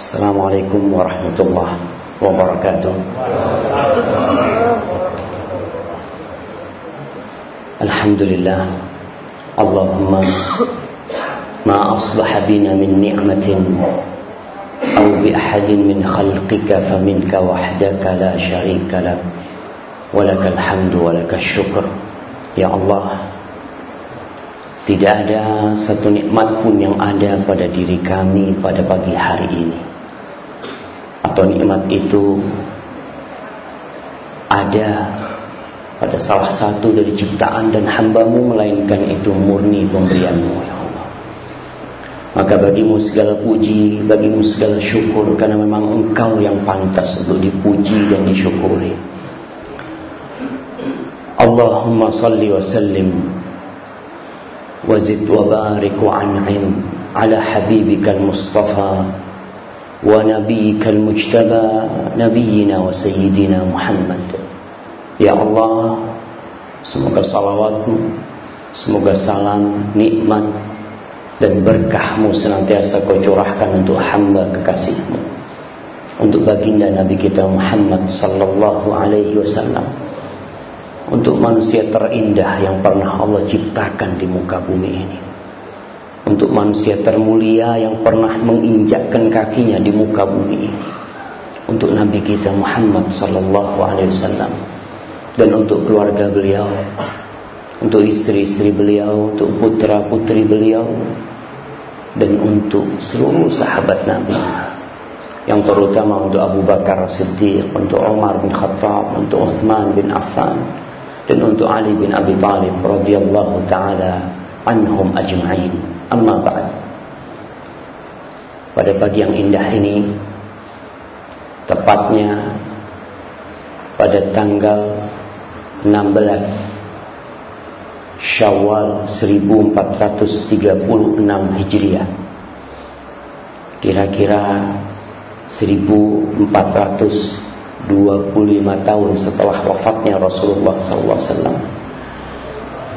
السلام عليكم ورحمة الله وبركاته. الحمد لله. اللهم ما أصبح بنا من نعمة أو بأحد من خلقك فمنك وحدك لا شريك لك ولك الحمد ولك الشكر. يا الله. Tidak ada satu nikmat pun yang ada pada diri kami pada pagi hari ini. atau nikmat itu ada pada salah satu dari ciptaan dan hambamu melainkan itu murni pemberianmu ya Allah. Maka bagimu segala puji bagimu segala syukur karena memang engkau yang pantas untuk dipuji dan disyukuri. Allahumma salli wa sallim wa zid wa barik wa an'im ala habibikal mustafa ونبيك المجتبى نبينا وسيدنا محمد Ya Allah Semoga salawatmu Semoga salam, nikmat Dan berkahmu senantiasa kau curahkan untuk hamba kekasihmu Untuk baginda Nabi kita Muhammad Sallallahu alaihi wasallam untuk manusia terindah yang pernah Allah ciptakan di muka bumi ini. Untuk manusia termulia yang pernah menginjakkan kakinya di muka bumi. Untuk Nabi kita Muhammad sallallahu alaihi wasallam dan untuk keluarga beliau, untuk istri-istri beliau, untuk putra-putri beliau dan untuk seluruh sahabat Nabi yang terutama untuk Abu Bakar Siddiq, untuk Umar bin Khattab, untuk Uthman bin Affan, dan untuk Ali bin Abi Talib radhiyallahu taala anhum ajma'in. Amma ba'd. Pada pagi yang indah ini tepatnya pada tanggal 16 Syawal 1436 Hijriah. Kira-kira 1400 25 tahun setelah wafatnya Rasulullah SAW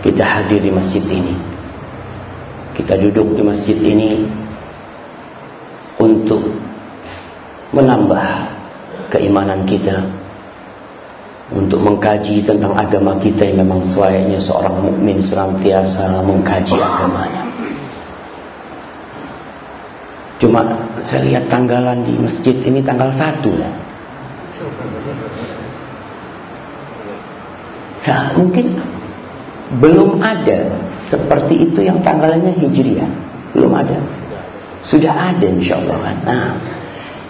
kita hadir di masjid ini kita duduk di masjid ini untuk menambah keimanan kita untuk mengkaji tentang agama kita yang memang selayaknya seorang mukmin senantiasa mengkaji agamanya. Cuma saya lihat tanggalan di masjid ini tanggal satu ya. Nah, mungkin belum ada seperti itu yang tanggalnya Hijriah. Belum ada. Sudah ada insya Allah kan. Nah,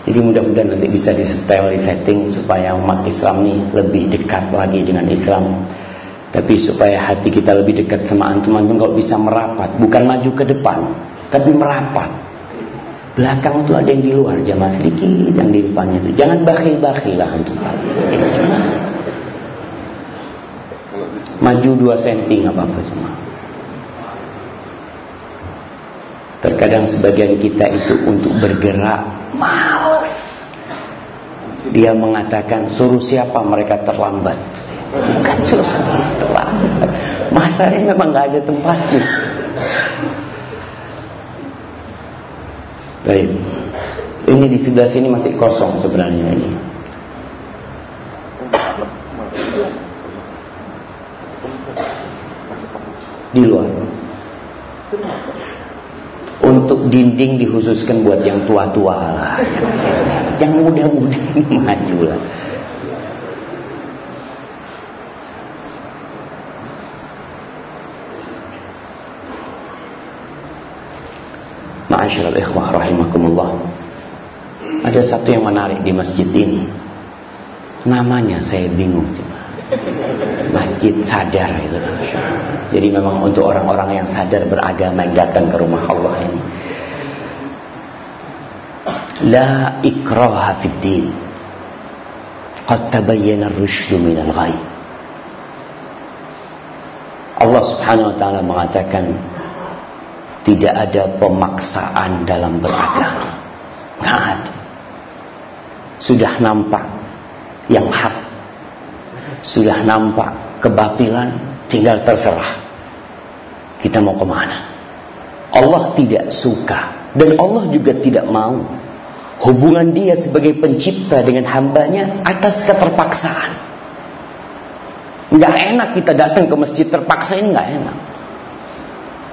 jadi mudah-mudahan nanti bisa disetel, setting supaya umat Islam ini lebih dekat lagi dengan Islam. Tapi supaya hati kita lebih dekat sama antum-antum kalau bisa merapat, bukan maju ke depan, tapi merapat. Belakang itu ada yang di luar, jamaah sedikit yang di depannya itu. Jangan bakhil-bakhil lah antum. Cuma maju 2 cm nggak apa-apa semua. Terkadang sebagian kita itu untuk bergerak males. Dia mengatakan suruh siapa mereka terlambat. Bukan suruh terlambat. Masanya memang nggak ada tempatnya. Baik. Ini di sebelah sini masih kosong sebenarnya ini. di luar. Untuk dinding dikhususkan buat yang tua-tua lah. Yang muda-muda ini maju lah. Ma'asyiral ikhwah rahimakumullah. Ada satu yang menarik di masjid ini. Namanya saya bingung. Masjid sadar itu. Jadi memang untuk orang-orang yang sadar beragama yang datang ke rumah Allah ini. La ikraha fid din. Qad tabayyana ar-rusydu minal ghayy. Allah Subhanahu wa taala mengatakan tidak ada pemaksaan dalam beragama. Nggak ada. Sudah nampak yang hak sudah nampak kebatilan, tinggal terserah. Kita mau ke mana? Allah tidak suka dan Allah juga tidak mau hubungan dia sebagai pencipta dengan hambanya atas keterpaksaan. Nggak enak kita datang ke masjid terpaksa ini nggak enak.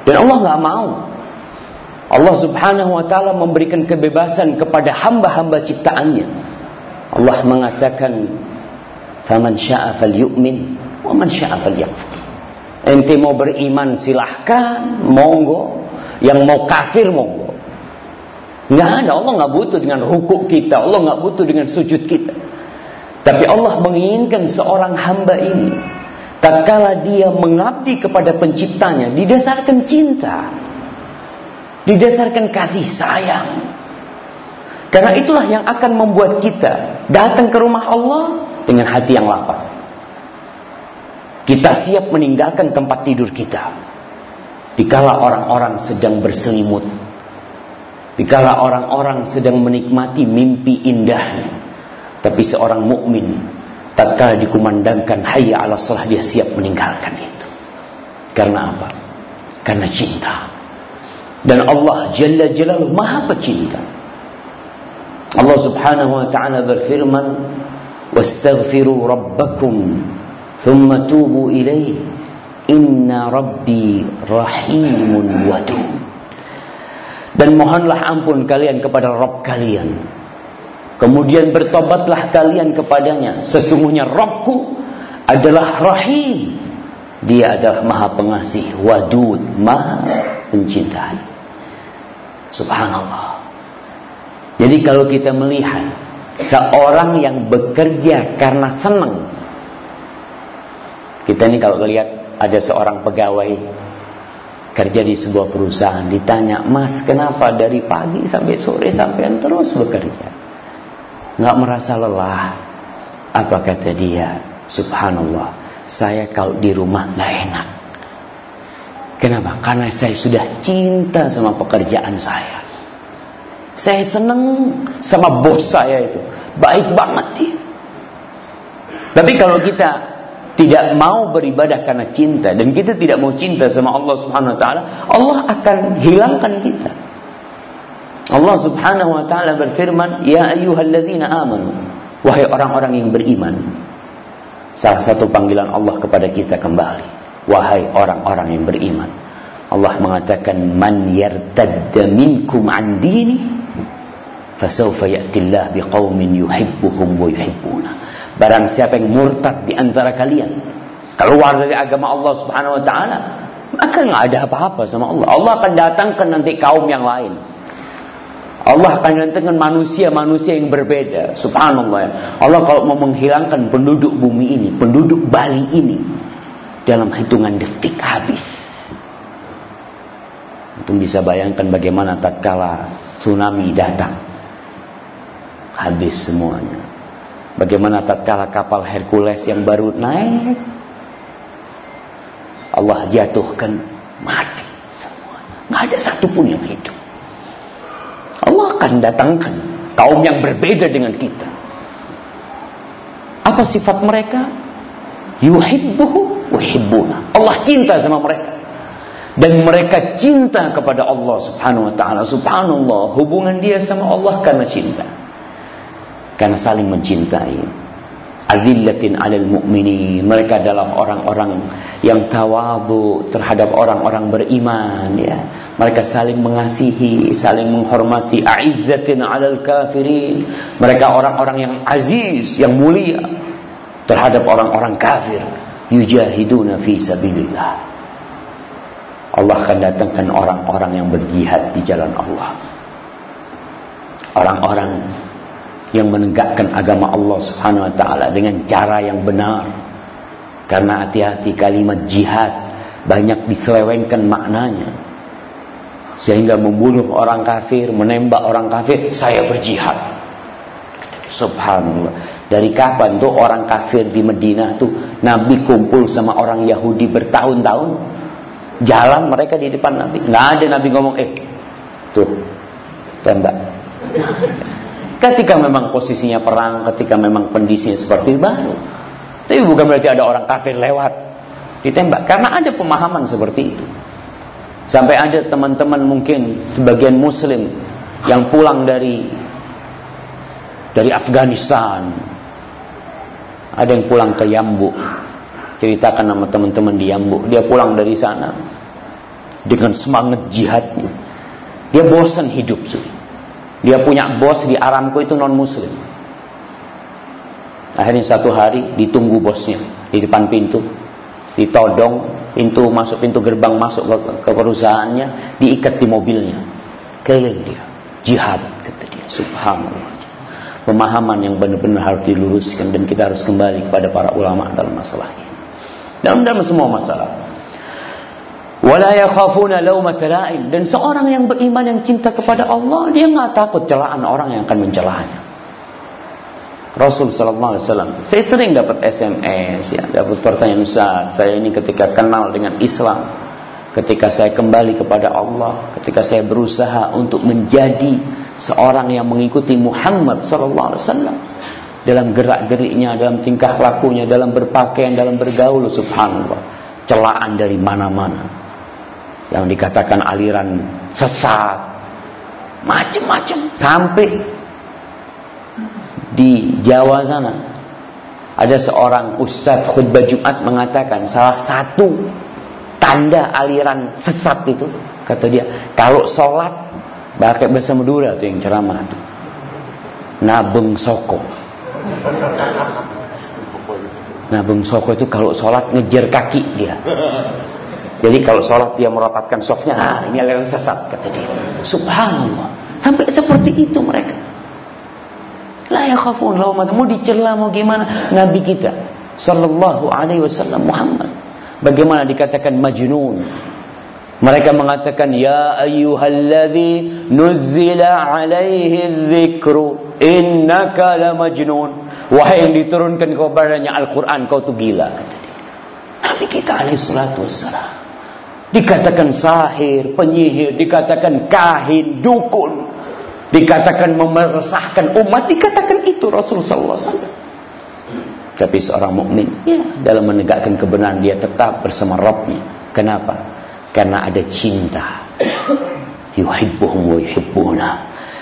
Dan Allah nggak mau. Allah subhanahu wa ta'ala memberikan kebebasan kepada hamba-hamba ciptaannya. Allah mengatakan, Faman sya'a fal yu'min, wa man sya'a fal yakfur. Ente mau beriman silahkan, monggo. Yang mau kafir monggo. Nggak ada, Allah nggak butuh dengan hukuk kita, Allah nggak butuh dengan sujud kita. Tapi Allah menginginkan seorang hamba ini, tatkala dia mengabdi kepada penciptanya, didasarkan cinta, didasarkan kasih sayang. Karena itulah yang akan membuat kita datang ke rumah Allah dengan hati yang lapang. Kita siap meninggalkan tempat tidur kita. Dikala orang-orang sedang berselimut Dikala orang-orang sedang menikmati mimpi indahnya. Tapi seorang mukmin tatkala dikumandangkan hayya ala salah dia siap meninggalkan itu. Karena apa? Karena cinta. Dan Allah Jalla Jalaluhu Maha Pecinta. Allah Subhanahu wa taala berfirman, "Wastaghfiru rabbakum thumma tubu ilaih. Inna rabbi rahimun wadud." Dan mohonlah ampun kalian kepada Rob kalian. Kemudian bertobatlah kalian kepadanya. Sesungguhnya Robku adalah Rahim. Dia adalah maha pengasih. Wadud. Maha pencintai. Subhanallah. Jadi kalau kita melihat. Seorang yang bekerja karena senang. Kita ini kalau lihat ada seorang pegawai kerja di sebuah perusahaan ditanya mas kenapa dari pagi sampai sore sampai terus bekerja? Nggak merasa lelah. Apa kata dia? Subhanallah saya kalau di rumah nggak enak. Kenapa? Karena saya sudah cinta sama pekerjaan saya saya seneng sama bos saya itu baik banget dia tapi kalau kita tidak mau beribadah karena cinta dan kita tidak mau cinta sama Allah Subhanahu wa taala, Allah akan hilangkan kita. Allah Subhanahu wa taala berfirman, "Ya ayyuhalladzina amanu." Wahai orang-orang yang beriman. Salah satu panggilan Allah kepada kita kembali. Wahai orang-orang yang beriman. Allah mengatakan, "Man yartadda minkum an dini, fasawfa ya'ti Allah biqaumin yuhibbuhum wa yuhibbuna." Barang siapa yang murtad di antara kalian keluar dari agama Allah Subhanahu wa taala, maka nggak ada apa-apa sama Allah. Allah akan datangkan nanti kaum yang lain. Allah akan datangkan manusia-manusia yang berbeda. Subhanallah. Allah kalau mau menghilangkan penduduk bumi ini, penduduk Bali ini dalam hitungan detik habis. Itu bisa bayangkan bagaimana tatkala tsunami datang. Habis semuanya. Bagaimana tatkala kapal Hercules yang baru naik Allah jatuhkan mati semuanya. Nggak ada satupun yang hidup. Allah akan datangkan kaum yang berbeda dengan kita. Apa sifat mereka? Yuhibbuhu yuhibbuna. Allah cinta sama mereka. Dan mereka cinta kepada Allah subhanahu wa ta'ala. Subhanallah. Hubungan dia sama Allah karena cinta karena saling mencintai. Azillatin 'alal mu'minin. Mereka adalah orang-orang yang tawadu terhadap orang-orang beriman ya. Mereka saling mengasihi, saling menghormati. A'izzatin 'alal kafirin. Mereka orang-orang yang aziz, yang mulia terhadap orang-orang kafir. Yujahiduna fi sabilillah. Allah akan datangkan orang-orang yang berjihad di jalan Allah. Orang-orang yang menegakkan agama Allah Subhanahu wa taala dengan cara yang benar. Karena hati-hati kalimat jihad banyak diselewengkan maknanya. Sehingga membunuh orang kafir, menembak orang kafir, saya berjihad. Subhanallah. Dari kapan tuh orang kafir di Madinah tuh Nabi kumpul sama orang Yahudi bertahun-tahun jalan mereka di depan Nabi. Nggak ada Nabi ngomong, eh tuh tembak. Ketika memang posisinya perang, ketika memang kondisinya seperti baru. Tapi bukan berarti ada orang kafir lewat ditembak. Karena ada pemahaman seperti itu. Sampai ada teman-teman mungkin sebagian muslim yang pulang dari dari Afghanistan. Ada yang pulang ke Yambu. Ceritakan nama teman-teman di Yambu. Dia pulang dari sana dengan semangat jihadnya. Dia bosan hidup sih. Dia punya bos di Aramco itu non muslim. Akhirnya satu hari ditunggu bosnya di depan pintu. Ditodong pintu masuk pintu gerbang masuk ke, ke perusahaannya diikat di mobilnya. Keliling dia. Jihad kata dia. Subhanallah pemahaman yang benar-benar harus diluruskan dan kita harus kembali kepada para ulama dalam masalah ini. Dalam dalam semua masalah. Wala yakhafuna laumata la'im dan seorang yang beriman yang cinta kepada Allah dia nggak takut celaan orang yang akan mencelahnya. Rasul sallallahu alaihi wasallam. Saya sering dapat SMS ya, dapat pertanyaan Ustaz, saya ini ketika kenal dengan Islam, ketika saya kembali kepada Allah, ketika saya berusaha untuk menjadi seorang yang mengikuti Muhammad sallallahu alaihi wasallam dalam gerak-geriknya, dalam tingkah lakunya, dalam berpakaian, dalam bergaul subhanallah. Celaan dari mana-mana. Yang dikatakan aliran sesat, macam-macam sampai di Jawa sana ada seorang ustadz khutbah Jumat mengatakan salah satu tanda aliran sesat itu kata dia kalau sholat Pakai bahasa Madura tuh yang ceramah tuh. Nabeng soko. Nabeng soko itu kalau sholat ngejar kaki dia. Jadi kalau sholat dia merapatkan softnya, ah ini aliran sesat kata dia. Subhanallah. Sampai seperti itu mereka. La yakhafun lawmat. Mau dicela mau gimana? Nabi kita sallallahu alaihi wasallam Muhammad. Bagaimana dikatakan majnun? Mereka mengatakan ya ayyuhalladzi nuzzila alaihi dzikru innaka lamajnun. Wahai yang diturunkan kepadanya Al-Qur'an kau tu gila kata dia. Nabi kita alaihi salatu wassalam dikatakan sahir, penyihir, dikatakan kahin, dukun, dikatakan memeresahkan umat, dikatakan itu Rasulullah SAW. Tapi seorang mukmin, ya, dalam menegakkan kebenaran dia tetap bersama Rabbnya. Kenapa? karena ada cinta yuhibbuhum wa yuhibbuna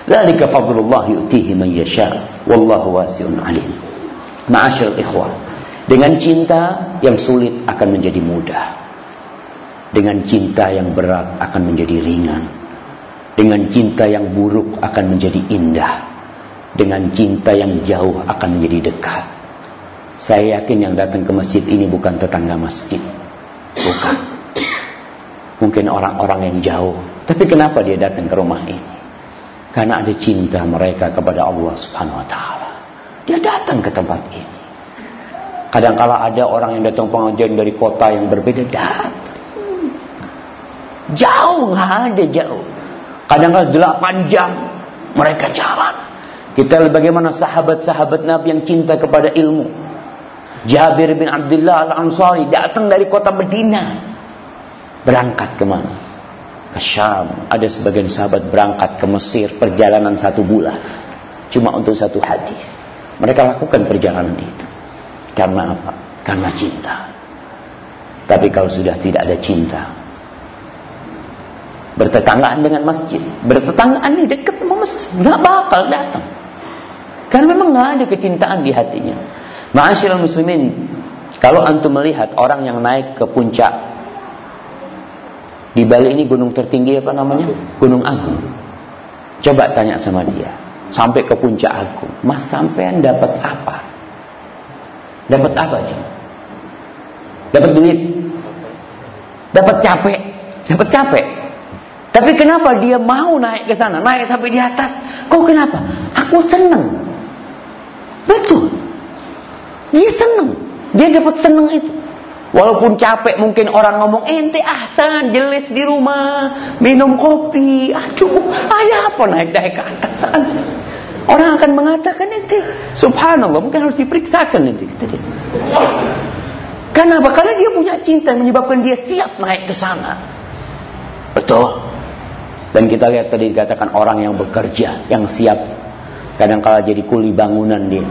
dzalika fadlullah yu'tihi man yasha wallahu wasi'un alim ma'asyiral ikhwah dengan cinta yang sulit akan menjadi mudah dengan cinta yang berat akan menjadi ringan dengan cinta yang buruk akan menjadi indah dengan cinta yang jauh akan menjadi dekat saya yakin yang datang ke masjid ini bukan tetangga masjid bukan Mungkin orang-orang yang jauh. Tapi kenapa dia datang ke rumah ini? Karena ada cinta mereka kepada Allah Subhanahu wa taala. Dia datang ke tempat ini. Kadangkala ada orang yang datang pengajian dari kota yang berbeda datang. Jauh ada jauh. Kadang-kala delapan jam mereka jalan. Kita bagaimana sahabat-sahabat Nabi yang cinta kepada ilmu. Jabir bin Abdullah al-Ansari datang dari kota Medina Berangkat ke mana? Ke Syam. Ada sebagian sahabat berangkat ke Mesir perjalanan satu bulan. Cuma untuk satu hadis. Mereka lakukan perjalanan itu. Karena apa? Karena cinta. Tapi kalau sudah tidak ada cinta, bertetanggaan dengan masjid, bertetanggaan di dekat sama masjid, nggak bakal datang. Karena memang nggak ada kecintaan di hatinya. Ma'asyiral muslimin, kalau antum melihat orang yang naik ke puncak di Bali ini gunung tertinggi apa namanya? Gunung Agung. Coba tanya sama dia. Sampai ke puncak Agung. Mas sampean dapat apa? Dapat apa dia? Dapat duit. Dapat capek. Dapat capek. Tapi kenapa dia mau naik ke sana? Naik sampai di atas. Kok kenapa? Aku senang. Betul. Dia senang. Dia dapat senang itu. Walaupun capek mungkin orang ngomong ente ahsan jelas di rumah minum kopi. Aduh, ada apa naik naik ke atas Orang akan mengatakan ente subhanallah mungkin harus diperiksakan nanti. Kenapa? Karena dia punya cinta menyebabkan dia siap naik ke sana. Betul. Dan kita lihat tadi dikatakan orang yang bekerja, yang siap. Kadang kala jadi kuli bangunan dia.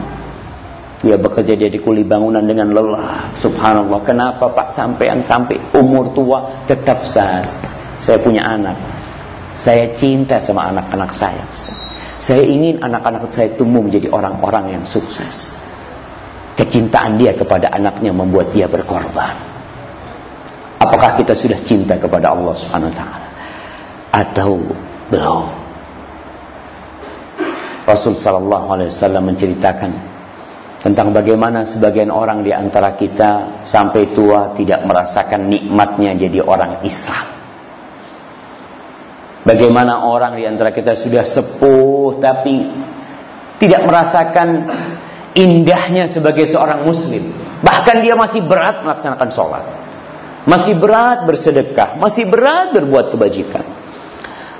Dia bekerja jadi kuli bangunan dengan lelah. Subhanallah. Kenapa Pak sampean sampai umur tua tetap saya. Saya punya anak. Saya cinta sama anak-anak saya. Saya ingin anak-anak saya tumbuh menjadi orang-orang yang sukses. Kecintaan dia kepada anaknya membuat dia berkorban. Apakah kita sudah cinta kepada Allah Subhanahu wa taala atau belum? Rasul sallallahu alaihi wasallam menceritakan tentang bagaimana sebagian orang di antara kita sampai tua tidak merasakan nikmatnya jadi orang Islam. Bagaimana orang di antara kita sudah sepuh tapi tidak merasakan indahnya sebagai seorang muslim. Bahkan dia masih berat melaksanakan sholat. Masih berat bersedekah, masih berat berbuat kebajikan.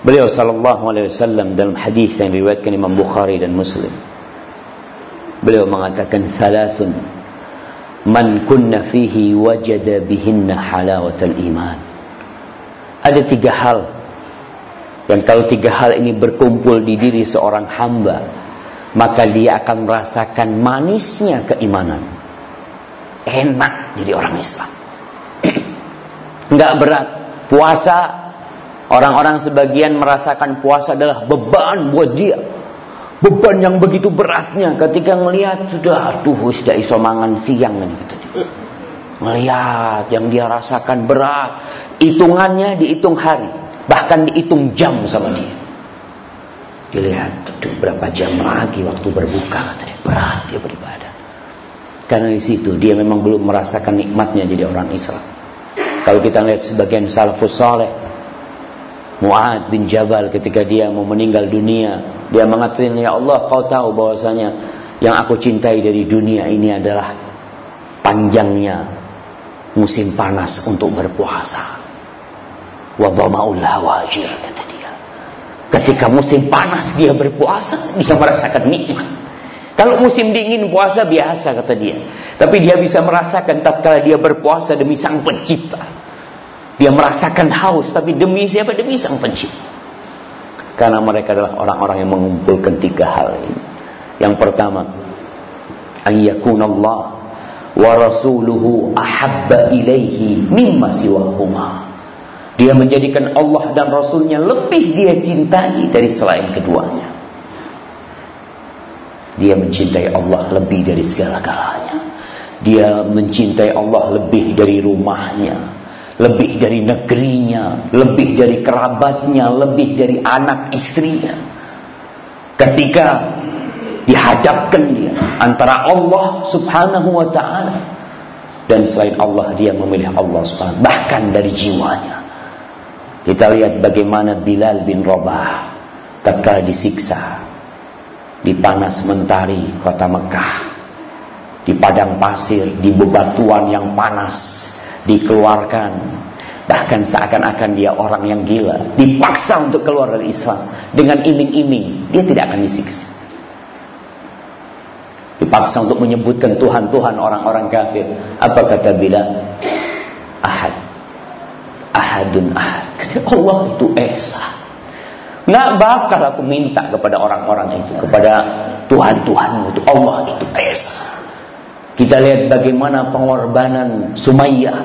Beliau sallallahu alaihi wasallam dalam hadis yang diriwayatkan Imam Bukhari dan Muslim Beliau mengatakan thalathun man kunna fihi wajada bihinna halawatal iman. Ada tiga hal yang kalau tiga hal ini berkumpul di diri seorang hamba, maka dia akan merasakan manisnya keimanan. Enak jadi orang Islam. Enggak berat. Puasa, orang-orang sebagian merasakan puasa adalah beban buat dia beban yang begitu beratnya ketika melihat sudah aduh sudah iso mangan siang kata dia. Melihat yang dia rasakan berat, hitungannya dihitung hari, bahkan dihitung jam sama dia. Dilihat tuh berapa jam lagi waktu berbuka kata. Berat dia beribadah. Karena di situ dia memang belum merasakan nikmatnya jadi orang Islam. Kalau kita lihat sebagian salafus saleh, Mu'ad bin Jabal ketika dia mau meninggal dunia dia mengatakan ya Allah kau tahu bahwasanya yang aku cintai dari dunia ini adalah panjangnya musim panas untuk berpuasa. Wa hawajir kata dia. Ketika musim panas dia berpuasa dia merasakan nikmat. Kalau musim dingin puasa biasa kata dia. Tapi dia bisa merasakan tatkala dia berpuasa demi sang pencipta dia merasakan haus tapi demi siapa? Demi sang pencipta. Karena mereka adalah orang-orang yang mengumpulkan tiga hal ini. Yang pertama, Allah wa rasuluhu ahabba ilaihi mimma siwahuma. Dia menjadikan Allah dan Rasulnya lebih dia cintai dari selain keduanya. Dia mencintai Allah lebih dari segala-galanya. Dia mencintai Allah lebih dari rumahnya, lebih dari negerinya, lebih dari kerabatnya, lebih dari anak istrinya. Ketika dihadapkan dia antara Allah Subhanahu wa taala dan selain Allah dia memilih Allah Subhanahu bahkan dari jiwanya. Kita lihat bagaimana Bilal bin Rabah tatkala disiksa di panas mentari kota Mekah di padang pasir di bebatuan yang panas dikeluarkan. Bahkan seakan-akan dia orang yang gila. Dipaksa untuk keluar dari Islam. Dengan iming-iming dia tidak akan disiksa. Dipaksa untuk menyebutkan Tuhan-Tuhan orang-orang kafir. Apa kata bila? Ahad. Ahadun ahad. Kata Allah itu esa. Nggak bakal aku minta kepada orang-orang itu. Kepada Tuhan-Tuhanmu itu. Allah itu esa kita lihat bagaimana pengorbanan Sumayyah,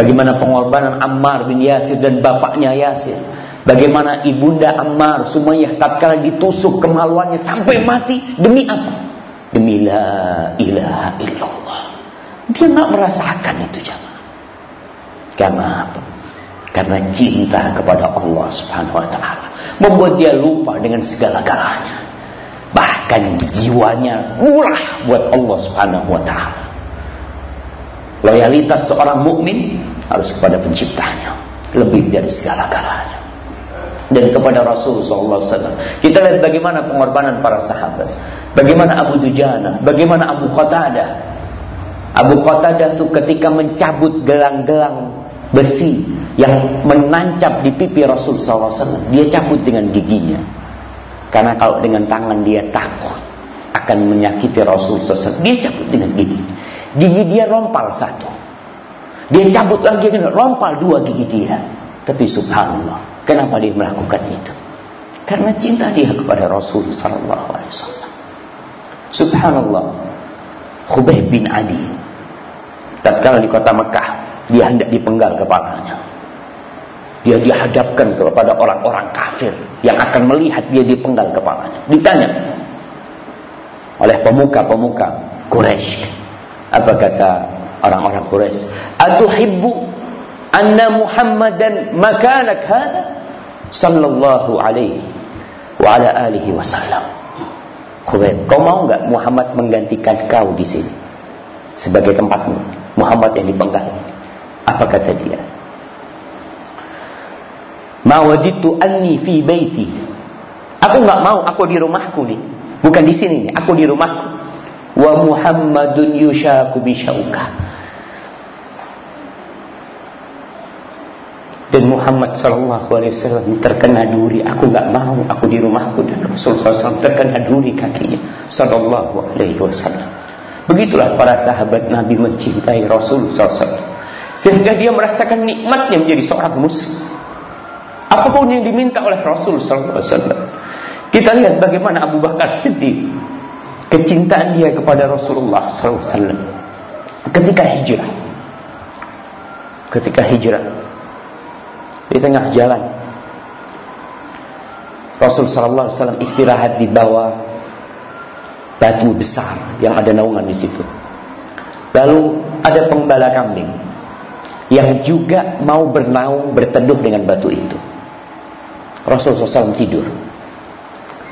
bagaimana pengorbanan Ammar bin Yasir dan bapaknya Yasir. Bagaimana ibunda Ammar Sumayyah tatkala ditusuk kemaluannya sampai mati demi apa? Demi la ilaha illallah. Dia nggak merasakan itu jamaah. Karena apa? Karena cinta kepada Allah Subhanahu wa taala membuat dia lupa dengan segala-galanya bahkan jiwanya murah buat Allah Subhanahu wa taala. Loyalitas seorang mukmin harus kepada penciptanya lebih dari segala-galanya. Dan kepada Rasul sallallahu alaihi wasallam. Kita lihat bagaimana pengorbanan para sahabat. Bagaimana Abu Dujana, bagaimana Abu Qatadah. Abu Qatadah itu ketika mencabut gelang-gelang besi yang menancap di pipi Rasul wasallam, dia cabut dengan giginya. Karena kalau dengan tangan dia takut akan menyakiti Rasul SAW, dia cabut dengan gigi. Gigi dia rompal satu. Dia cabut lagi, rompal dua gigi dia. Tapi subhanallah, kenapa dia melakukan itu? Karena cinta dia kepada Rasul Sallallahu Alaihi Wasallam. Subhanallah, Khubayb bin Adi, tatkala di kota Mekah, dia hendak dipenggal kepalanya. Dia dihadapkan kepada orang-orang kafir yang akan melihat dia dipenggal kepalanya. Ditanya oleh pemuka-pemuka Quraisy. Apa kata orang-orang Quraisy? Atuhibbu anna Muhammadan makanak hada sallallahu alaihi wa ala alihi wasallam. Khubayb, kau mau enggak Muhammad menggantikan kau di sini sebagai tempatmu? Muhammad yang dipenggal. Apa kata dia? Ma wajidtu anni fi baiti. Aku nggak mau aku di rumahku nih. Bukan di sini nih, aku di rumahku. Wa Muhammadun yushaku bisyauka. Dan Muhammad Shallallahu Alaihi Wasallam terkena duri. Aku nggak mau. Aku di rumahku dan Rasul SAW terkena duri kakinya. Shallallahu Alaihi Wasallam. Begitulah para sahabat Nabi mencintai Rasul SAW. Sehingga dia merasakan nikmatnya menjadi seorang muslim. Apa pun yang diminta oleh Rasul SAW. Kita lihat bagaimana Abu Bakar Siddiq kecintaan dia kepada Rasulullah SAW ketika hijrah. Ketika hijrah di tengah jalan Rasul Wasallam istirahat di bawah batu besar yang ada naungan di situ. Lalu ada pembala kambing yang juga mau bernaung berteduh dengan batu itu. Rasul SAW tidur.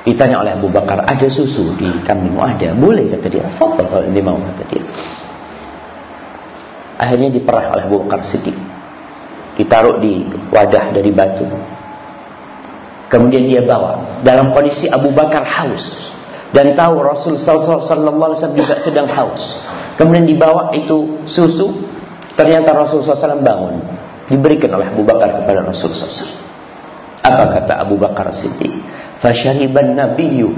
Ditanya oleh Abu Bakar, ada susu di kambingmu? Ada. Boleh kata dia. Fadal kalau dia mau kata dia. Akhirnya diperah oleh Abu Bakar Siddiq. Ditaruh di wadah dari batu. Kemudian dia bawa. Dalam kondisi Abu Bakar haus. Dan tahu Rasul Sallallahu Alaihi Wasallam juga sedang haus. Kemudian dibawa itu susu. Ternyata Rasul SAW bangun. Diberikan oleh Abu Bakar kepada Rasul SAW. Apa kata Abu Bakar Siddiq? Fasyariban Nabiyyu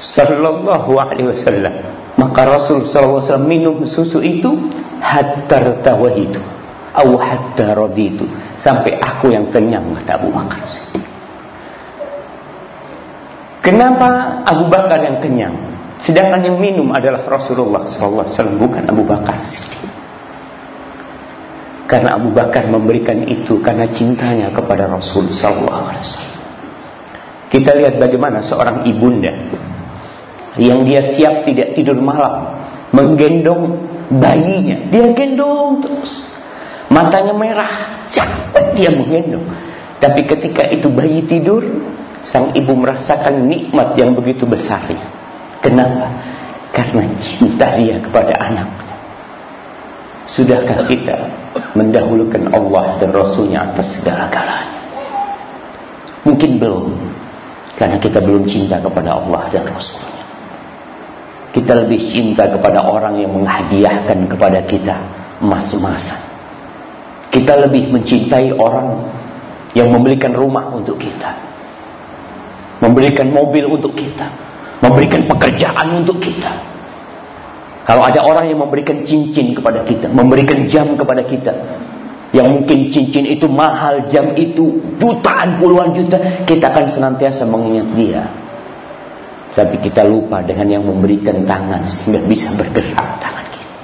sallallahu alaihi wasallam. Maka Rasul sallallahu alaihi wasallam minum susu itu hatta tawahitu au hatta raditu sampai aku yang kenyang kata Abu Bakar Siddiq. Kenapa Abu Bakar yang kenyang? Sedangkan yang minum adalah Rasulullah wasallam bukan Abu Bakar Siddiq. Karena Abu Bakar memberikan itu karena cintanya kepada Rasul sallallahu alaihi wasallam. Kita lihat bagaimana seorang ibunda yang dia siap tidak tidur malam menggendong bayinya. Dia gendong terus. Matanya merah, capek dia menggendong. Tapi ketika itu bayi tidur, sang ibu merasakan nikmat yang begitu besarnya. Kenapa? Karena cinta dia kepada anak. Sudahkah kita mendahulukan Allah dan Rasulnya atas segala-galanya? Mungkin belum. Karena kita belum cinta kepada Allah dan Rasulnya. Kita lebih cinta kepada orang yang menghadiahkan kepada kita emas-emasan. Kita lebih mencintai orang yang memberikan rumah untuk kita. Memberikan mobil untuk kita. Memberikan pekerjaan untuk kita kalau ada orang yang memberikan cincin kepada kita, memberikan jam kepada kita, yang mungkin cincin itu mahal, jam itu jutaan puluhan juta, kita akan senantiasa mengingat dia. Tapi kita lupa dengan yang memberikan tangan sehingga bisa bergerak tangan kita.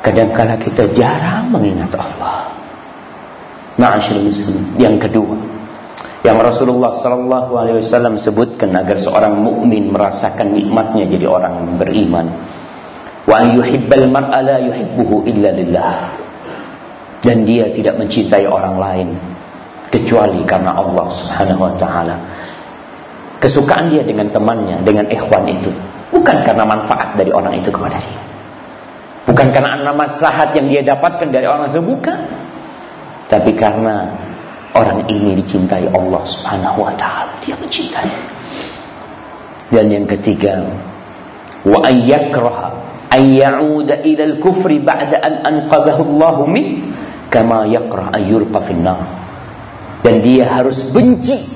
Kadangkala kita jarang mengingat Allah. Ma'asyil muslim. Yang kedua, yang Rasulullah Sallallahu Alaihi Wasallam sebutkan agar seorang mukmin merasakan nikmatnya jadi orang beriman. Wa yuhibbal mar'a la yuhibbuhu illa lillah. Dan dia tidak mencintai orang lain kecuali karena Allah Subhanahu wa taala. Kesukaan dia dengan temannya, dengan ikhwan itu bukan karena manfaat dari orang itu kepada dia. Bukan karena maslahat yang dia dapatkan dari orang itu bukan. Tapi karena Orang ini dicintai Allah subhanahu wa ta'ala. Dia mencintai. Dan yang ketiga. Wa ayyakraha ayya'uda ilal kufri ba'da an anqadahu Allah min kama yakrah ayyurqa finnar. Dan dia harus benci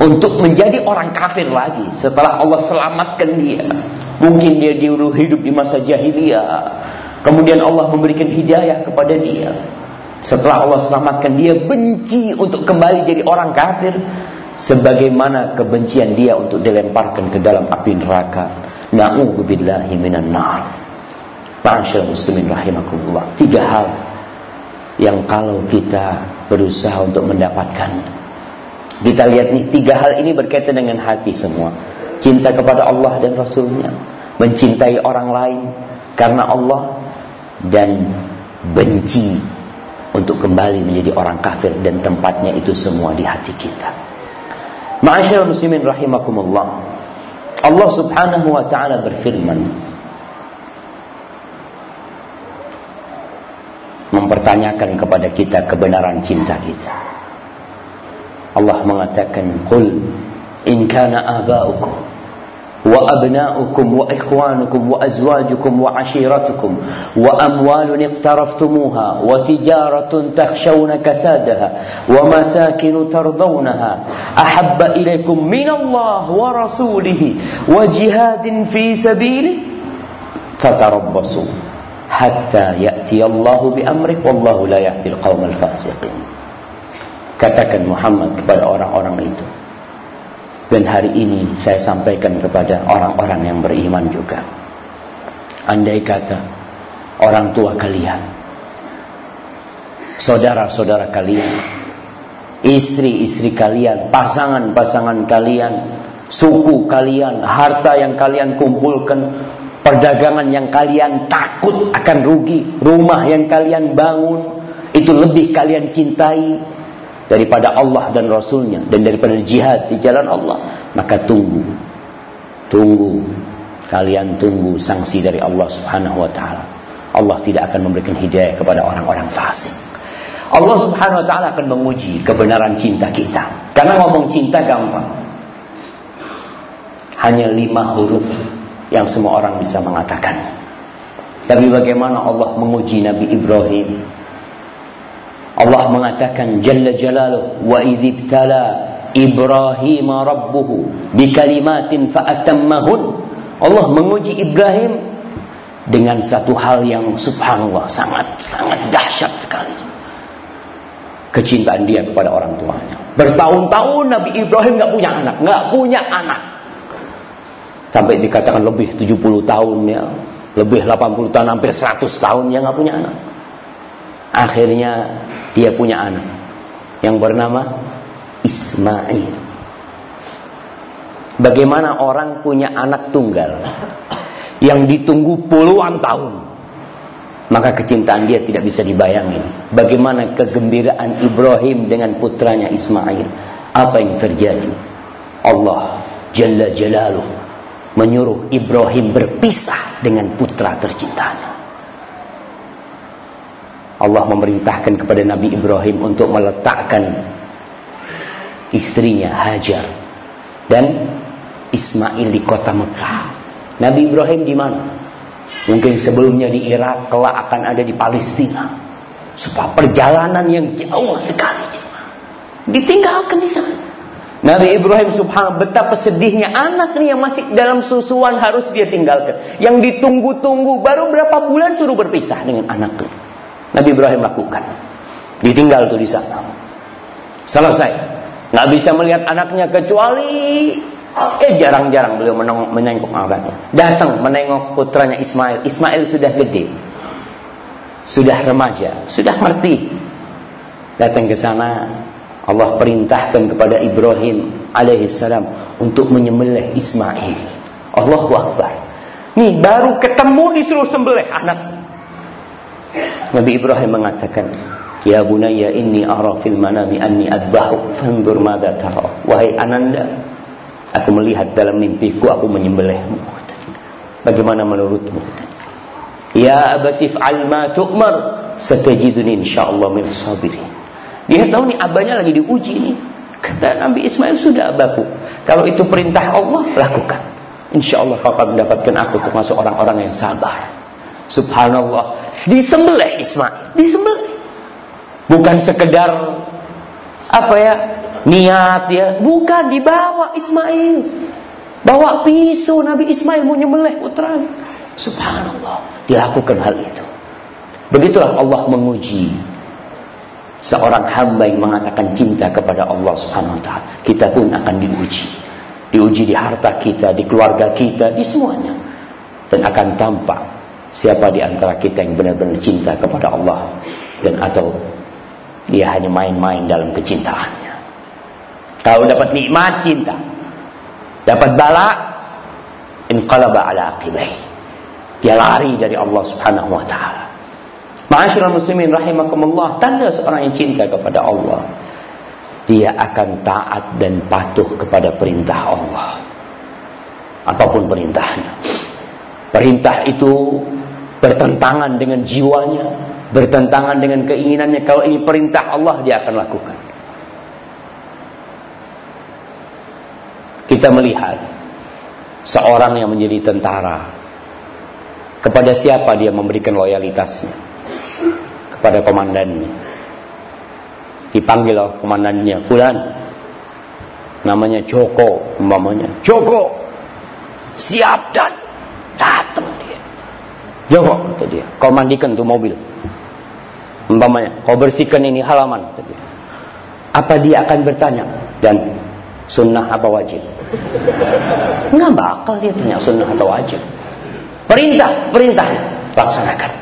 untuk menjadi orang kafir lagi setelah Allah selamatkan dia. Mungkin dia dulu hidup di masa jahiliyah. Kemudian Allah memberikan hidayah kepada dia. Setelah Allah selamatkan dia benci untuk kembali jadi orang kafir sebagaimana kebencian dia untuk dilemparkan ke dalam api neraka. Na'udzubillahi minan nar. Ma'asyar muslimin rahimakumullah. Tiga hal yang kalau kita berusaha untuk mendapatkan. Kita lihat nih tiga hal ini berkaitan dengan hati semua. Cinta kepada Allah dan Rasulnya, mencintai orang lain karena Allah dan benci untuk kembali menjadi orang kafir dan tempatnya itu semua di hati kita. Ma'asyiral muslimin rahimakumullah. Allah Subhanahu wa taala berfirman mempertanyakan kepada kita kebenaran cinta kita. Allah mengatakan, "Qul in kana aba'ukum وأبناؤكم وإخوانكم وأزواجكم وعشيرتكم وأموال اقترفتموها وتجارة تخشون كسادها ومساكن ترضونها أحب إليكم من الله ورسوله وجهاد في سبيله فتربصوا حتى يأتي الله بأمره والله لا يهدي القوم الفاسقين. Katakan Muhammad kepada orang-orang itu. Dan hari ini saya sampaikan kepada orang-orang yang beriman juga. Andai kata orang tua kalian, saudara-saudara kalian, istri-istri kalian, pasangan-pasangan kalian, suku kalian, harta yang kalian kumpulkan, perdagangan yang kalian takut akan rugi, rumah yang kalian bangun, itu lebih kalian cintai daripada Allah dan Rasulnya dan daripada jihad di jalan Allah maka tunggu. Tunggu. Kalian tunggu sanksi dari Allah subhanahu wa ta'ala. Allah tidak akan memberikan hidayah kepada orang-orang fasik. Allah subhanahu wa ta'ala akan menguji kebenaran cinta kita. Karena ngomong cinta gampang. Hanya lima huruf yang semua orang bisa mengatakan. Tapi bagaimana Allah menguji Nabi Ibrahim Allah mengatakan Jalla Jalaluh wa idzibtala Ibrahim rabbuhu bikalimatin fa'atammahun. Allah menguji Ibrahim dengan satu hal yang subhanallah sangat sangat dahsyat sekali. Kecintaan dia kepada orang tuanya. Bertahun-tahun Nabi Ibrahim nggak punya anak nggak punya anak. Sampai dikatakan lebih 70 tahun ya lebih 80 tahun hampir 100 tahun ya nggak punya anak. Akhirnya dia punya anak yang bernama Ismail. Bagaimana orang punya anak tunggal yang ditunggu puluhan tahun, maka kecintaan dia tidak bisa dibayangin. Bagaimana kegembiraan Ibrahim dengan putranya Ismail? Apa yang terjadi? Allah Jalla Jalaluh menyuruh Ibrahim berpisah dengan putra tercintanya. Allah memerintahkan kepada Nabi Ibrahim untuk meletakkan istrinya Hajar dan Ismail di kota Mekah. Nabi Ibrahim di mana? Mungkin sebelumnya di Irak, kelak akan ada di Palestina. Supaya perjalanan yang jauh sekali. Ditinggalkan di sana. Nabi Ibrahim subhanallah betapa sedihnya anak nih yang masih dalam susuan harus dia tinggalkan. Yang ditunggu-tunggu baru berapa bulan suruh berpisah dengan anaknya. Nabi Ibrahim lakukan. Ditinggal tuh di sana. Selesai. Nggak bisa melihat anaknya kecuali eh jarang-jarang beliau menengok anaknya. Datang menengok putranya Ismail. Ismail sudah gede. Sudah remaja, sudah ngerti. Datang ke sana, Allah perintahkan kepada Ibrahim alaihissalam untuk menyembelih Ismail. Allahu Akbar. Nih baru ketemu disuruh sembelih anak Nabi Ibrahim mengatakan, Ya bunayya inni ara fil manami anni adbahu fandur madza tara. Wahai ananda, aku melihat dalam mimpiku aku menyembelihmu. Bagaimana menurutmu? Ya abati fa'al ma tu'mar satajiduni insyaallah min sabirin. Dia tahu nih abahnya lagi diuji nih. Kata Nabi Ismail sudah abaku. Kalau itu perintah Allah, lakukan. Insya Allah kau akan mendapatkan aku termasuk orang-orang yang sabar. Subhanallah. Disembelih Ismail. Disembelih. Bukan sekedar apa ya niat ya. Bukan dibawa Ismail. Bawa pisau Nabi Ismail mau nyembelih putranya. Subhanallah. Dilakukan hal itu. Begitulah Allah menguji seorang hamba yang mengatakan cinta kepada Allah Subhanahu wa taala. Kita pun akan diuji. Diuji di harta kita, di keluarga kita, di semuanya. Dan akan tampak Siapa di antara kita yang benar-benar cinta kepada Allah dan atau dia hanya main-main dalam kecintaannya. Kalau dapat nikmat cinta, dapat bala, inqalaba ala aqibai. Dia lari dari Allah Subhanahu wa taala. Ma'asyiral muslimin rahimakumullah, tanda seorang yang cinta kepada Allah. Dia akan taat dan patuh kepada perintah Allah. Apa pun perintahnya. Perintah itu bertentangan dengan jiwanya, bertentangan dengan keinginannya. Kalau ini perintah Allah, dia akan lakukan. Kita melihat seorang yang menjadi tentara, kepada siapa dia memberikan loyalitasnya? Kepada komandannya. Dipanggil komandannya, Fulan. Namanya Joko, umpamanya. Joko, siap dan. Joko, kata dia, kau mandikan tuh mobil. Umpamanya, kau bersihkan ini halaman. Kata dia. Apa dia akan bertanya? Dan sunnah apa wajib? Enggak bakal dia tanya sunnah atau wajib. Perintah, perintah, laksanakan.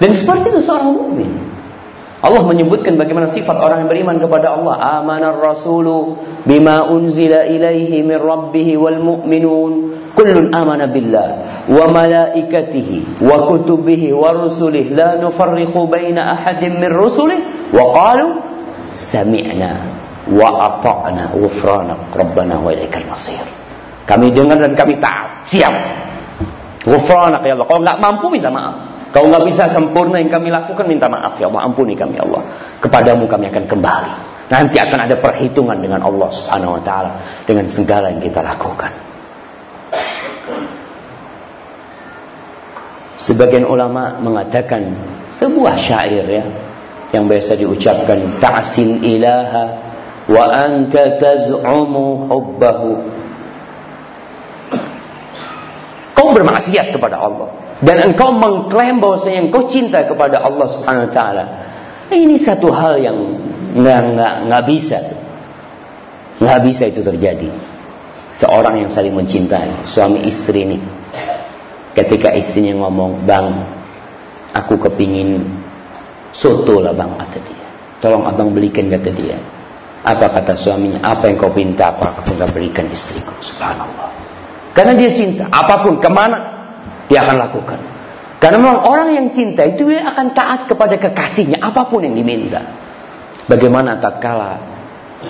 Dan seperti itu seorang mukmin. Allah menyebutkan bagaimana sifat orang yang beriman kepada Allah. Amanar rasulu bima unzila ilaihi min rabbih wal mu'minun. Kullun amana billah wa malaikatihi wa kutubihi wa rusulih la nufarriqu baina ahadin min rusulih wa qalu sami'na wa ata'na ghufranak rabbana wa ilaikal masir. Kami dengar dan kami taat. Siap. Ghufranak ya Allah. Kalau nggak mampu minta maaf. Kalau nggak bisa sempurna yang kami lakukan, minta maaf ya Allah, ampuni kami ya Allah. Kepadamu kami akan kembali. Nanti akan ada perhitungan dengan Allah Subhanahu Wa Taala dengan segala yang kita lakukan. Sebagian ulama mengatakan sebuah syair ya yang biasa diucapkan ta'sil ilaha wa anta taz'umu hubbahu. Kau bermaksiat kepada Allah dan engkau mengklaim bahwasanya engkau cinta kepada Allah Subhanahu wa taala. Ini satu hal yang nggak nggak nggak bisa nggak bisa itu terjadi. Seorang yang saling mencintai, suami istri ini, ketika istrinya ngomong, bang, aku kepingin soto lah bang kata dia. Tolong abang belikan kata dia. Apa kata suaminya? Apa yang kau minta? Apa aku berikan istriku? Subhanallah. Karena dia cinta. Apa pun ke mana dia akan lakukan. Karena memang orang yang cinta itu dia akan taat kepada kekasihnya apa pun yang diminta. Bagaimana tak kala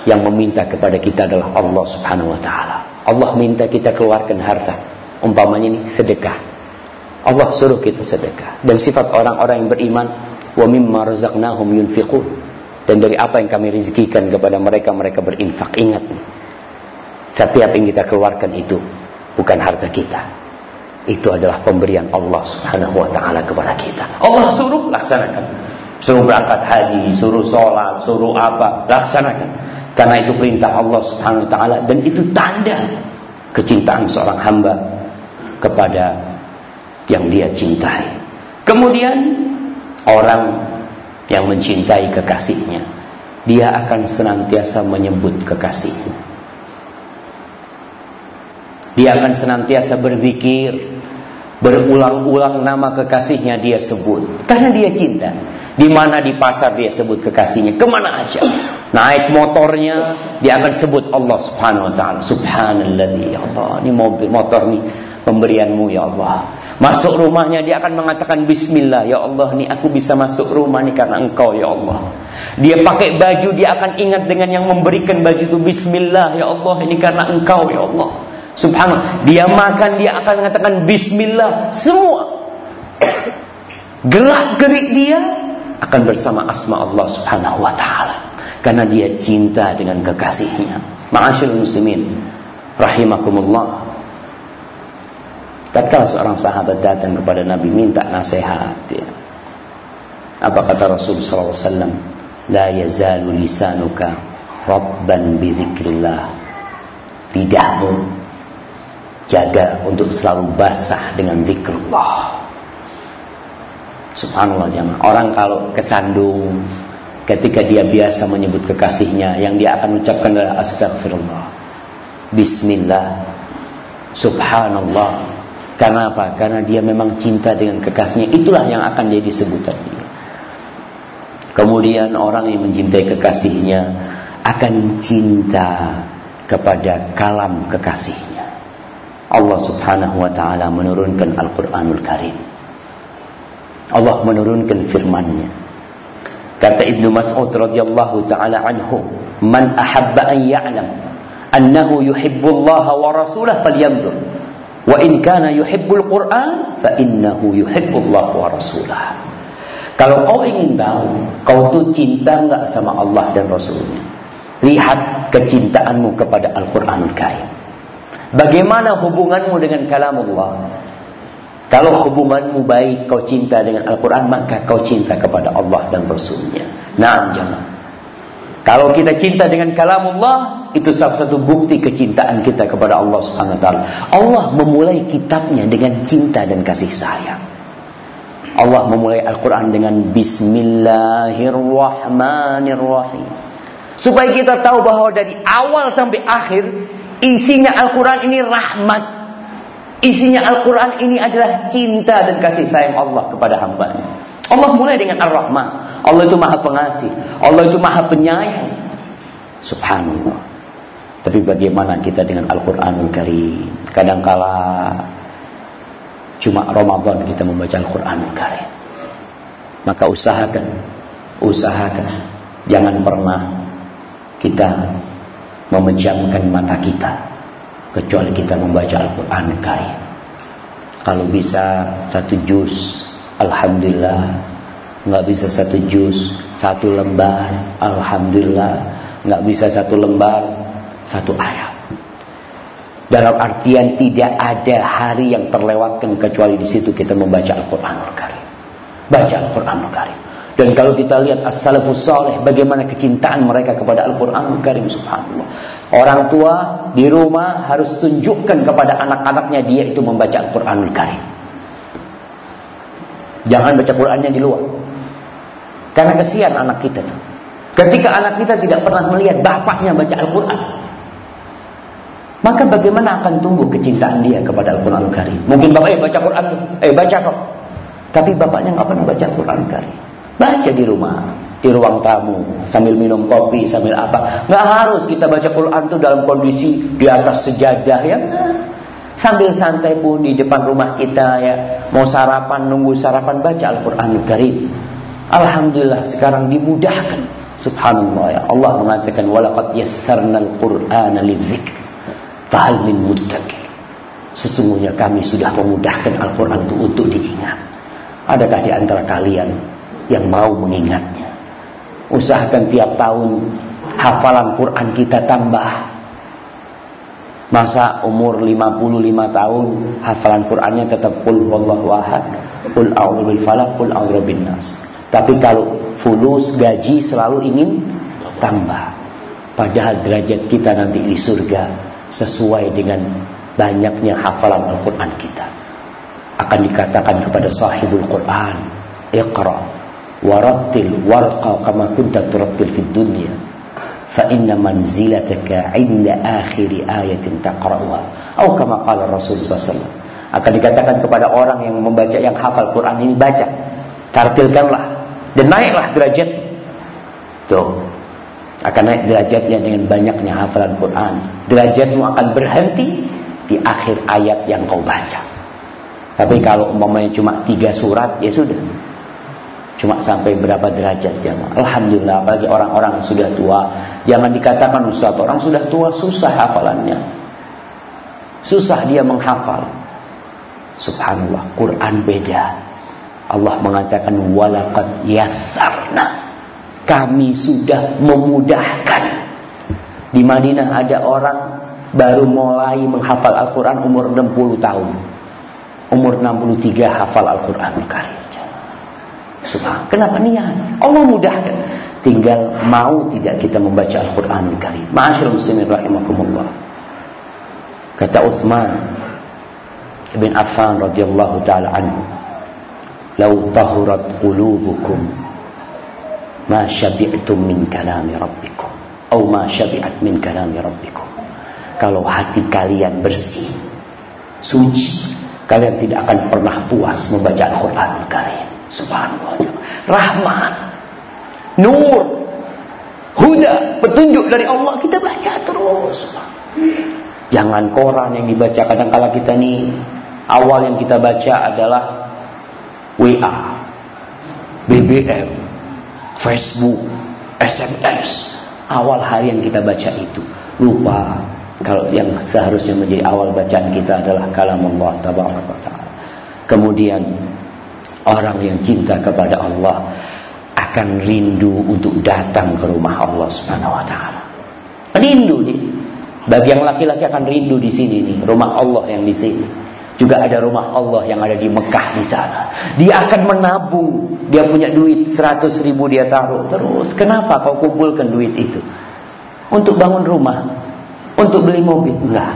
yang meminta kepada kita adalah Allah Subhanahu wa taala. Allah minta kita keluarkan harta. Umpamanya ini sedekah. Allah suruh kita sedekah. Dan sifat orang-orang yang beriman, wa mimma razaqnahum yunfiqun. Dan dari apa yang kami rezekikan kepada mereka, mereka berinfak. Ingat. Setiap yang kita keluarkan itu bukan harta kita. Itu adalah pemberian Allah Subhanahu wa taala kepada kita. Allah suruh laksanakan. Suruh berangkat haji, suruh sholat, suruh apa, laksanakan. Karena itu perintah Allah Subhanahu wa taala dan itu tanda kecintaan seorang hamba kepada yang dia cintai. Kemudian orang yang mencintai kekasihnya, dia akan senantiasa menyebut kekasihnya. Dia akan senantiasa berzikir, berulang-ulang nama kekasihnya dia sebut. Karena dia cinta. Di mana di pasar dia sebut kekasihnya, ke mana aja. Naik motornya, dia akan sebut Allah subhanahu wa ta'ala. Subhanallah, ya Allah. Ini mobil, motor nih, pemberianmu ya Allah. Masuk rumahnya dia akan mengatakan Bismillah ya Allah nih aku bisa masuk rumah nih karena engkau ya Allah. Dia pakai baju dia akan ingat dengan yang memberikan baju itu Bismillah ya Allah ini karena engkau ya Allah. Subhanallah. Dia makan dia akan mengatakan Bismillah semua. Gerak gerik dia akan bersama asma Allah Subhanahu wa taala karena dia cinta dengan kekasihnya. Ma'asyiral muslimin rahimakumullah. Tatkala seorang sahabat datang kepada Nabi minta nasihat ya. Apa kata Rasul sallallahu alaihi wasallam? La yazalu lisanuka rabban bi dzikrillah. Lidahmu jaga untuk selalu basah dengan zikrullah. Subhanallah jemaah. Orang kalau kesandung ketika dia biasa menyebut kekasihnya yang dia akan ucapkan adalah astagfirullah. Bismillah. Subhanallah. Karena apa? Karena dia memang cinta dengan kekasihnya. Itulah yang akan jadi sebutan dia. Kemudian orang yang mencintai kekasihnya akan cinta kepada kalam kekasihnya. Allah Subhanahu wa taala menurunkan Al-Qur'anul Karim. Allah menurunkan firman-Nya. Kata Ibnu Mas'ud radhiyallahu taala anhu, "Man ahabba an ya'lam annahu yuhibbu Allah wa rasulahu falyanzur." Wa in kana yuhibbul Qur'an fa innahu yuhibbu Allah wa rasulahu. Kalau kau ingin tahu, kau tuh cinta enggak sama Allah dan Rasulnya. Lihat kecintaanmu kepada Al-Quranul Karim. Bagaimana hubunganmu dengan kalam Allah? Kalau hubunganmu baik, kau cinta dengan Al-Quran, maka kau cinta kepada Allah dan Rasulnya. Nah. Kalau kita cinta dengan kalam Allah, itu salah satu bukti kecintaan kita kepada Allah Subhanahu wa. Allah memulai kitabnya dengan cinta dan kasih sayang. Allah memulai Al-Quran dengan Bismillahirrahmanirrahim. Supaya kita tahu bahwa dari awal sampai akhir isinya Al-Quran ini rahmat. Isinya Al-Quran ini adalah cinta dan kasih sayang Allah kepada hambanya. Allah mulai dengan Ar-Rahman. Allah itu maha pengasih. Allah itu maha penyayang. Subhanallah. Tapi bagaimana kita dengan Al-Quranul Karim? Kadangkala Cuma Ramadan kita membaca Al-Quran Karim. Maka usahakan, usahakan. Jangan pernah kita memejamkan mata kita. Kecuali kita membaca Al-Quran Karim. Kalau bisa satu juz, Alhamdulillah. Nggak bisa satu juz, satu lembar, Alhamdulillah. Nggak bisa satu lembar, satu ayat. Dalam artian tidak ada hari yang terlewatkan kecuali di situ kita membaca Al-Qur'anul Karim. Baca Al-Qur'anul Karim. Dan kalau kita lihat as-salafus saleh bagaimana kecintaan mereka kepada Al-Qur'anul Karim subhanallah. Orang tua di rumah harus tunjukkan kepada anak-anaknya dia itu membaca Al-Qur'anul Karim. Jangan baca Qur'annya di luar. Karena kesian anak kita tuh. Ketika anak kita tidak pernah melihat bapaknya baca Al-Qur'an, maka bagaimana akan tumbuh kecintaan dia kepada Al-Quran Karim? Mungkin bapak eh baca Quran, eh baca kok. Tapi bapaknya nggak pernah baca Quran Karim. Baca di rumah, di ruang tamu, sambil minum kopi, sambil apa. Nggak harus kita baca Quran itu dalam kondisi di atas sejadah ya. Sambil santai pun di depan rumah kita ya, mau sarapan nunggu sarapan baca Al-Quran Karim. Alhamdulillah sekarang dimudahkan. Subhanallah ya Allah mengatakan walaqad yassarnal Qur'ana lidzikr Fahal min muddakir. Sesungguhnya kami sudah memudahkan Al-Quran itu untuk diingat. Adakah di antara kalian yang mau mengingatnya? Usahakan tiap tahun hafalan Quran kita tambah. Masa umur 55 tahun hafalan Qurannya tetap Qul wallahu ahad, Qul a'udzu bil falaq, Qul a'udzu bin nas. Tapi kalau fulus gaji selalu ingin tambah. Padahal derajat kita nanti di surga sesuai dengan banyaknya hafalan Al-Quran kita. Akan dikatakan kepada sahibul Quran, Iqra warattil warqa kama kunta turattil fid dunya. Fa inna manzilataka 'inda akhir ayatin taqra'uha. Atau kama qala Rasul sallallahu Akan dikatakan kepada orang yang membaca yang hafal Quran ini baca, tartilkanlah dan naiklah derajat. Tuh, akan naik derajatnya dengan banyaknya hafalan Quran. Derajatmu akan berhenti di akhir ayat yang kau baca. Tapi kalau umpamanya cuma tiga surat, ya sudah. Cuma sampai berapa derajat jamaah. Alhamdulillah bagi orang-orang yang sudah tua. Jangan dikatakan Ustaz, orang sudah tua susah hafalannya. Susah dia menghafal. Subhanallah, Quran beda. Allah mengatakan walaqad yassarna kami sudah memudahkan. Di Madinah ada orang baru mulai menghafal Al-Quran umur 60 tahun. Umur 63 hafal Al-Quran Karim. Subhan. Kenapa niat? Allah mudahkan. Tinggal mau tidak kita membaca Al-Quran Karim. Ma'asyil muslimin rahimakumullah. Kata Uthman bin Affan radhiyallahu taala anhu, "Lau tahurat qulubukum ma syabi'tum min kalami rabbikum atau ma syabi'at min kalami rabbikum kalau hati kalian bersih suci kalian tidak akan pernah puas membaca Al-Quran Karim subhanallah. Rahmat nur, huda, petunjuk dari Allah. Kita baca terus. Jangan koran yang dibaca. Kadang kala kita nih awal yang kita baca adalah WA, BBM, Facebook, SMS. Awal hari yang kita baca itu. Lupa kalau yang seharusnya menjadi awal bacaan kita adalah kalam Allah taala. Kemudian orang yang cinta kepada Allah akan rindu untuk datang ke rumah Allah Subhanahu wa taala. Rindu nih. Bagi yang laki-laki akan rindu di sini nih, rumah Allah yang di sini. Juga ada rumah Allah yang ada di Mekah di sana. Dia akan menabung. Dia punya duit 100 ribu dia taruh. Terus kenapa kau kumpulkan duit itu? Untuk bangun rumah. Untuk beli mobil. Enggak.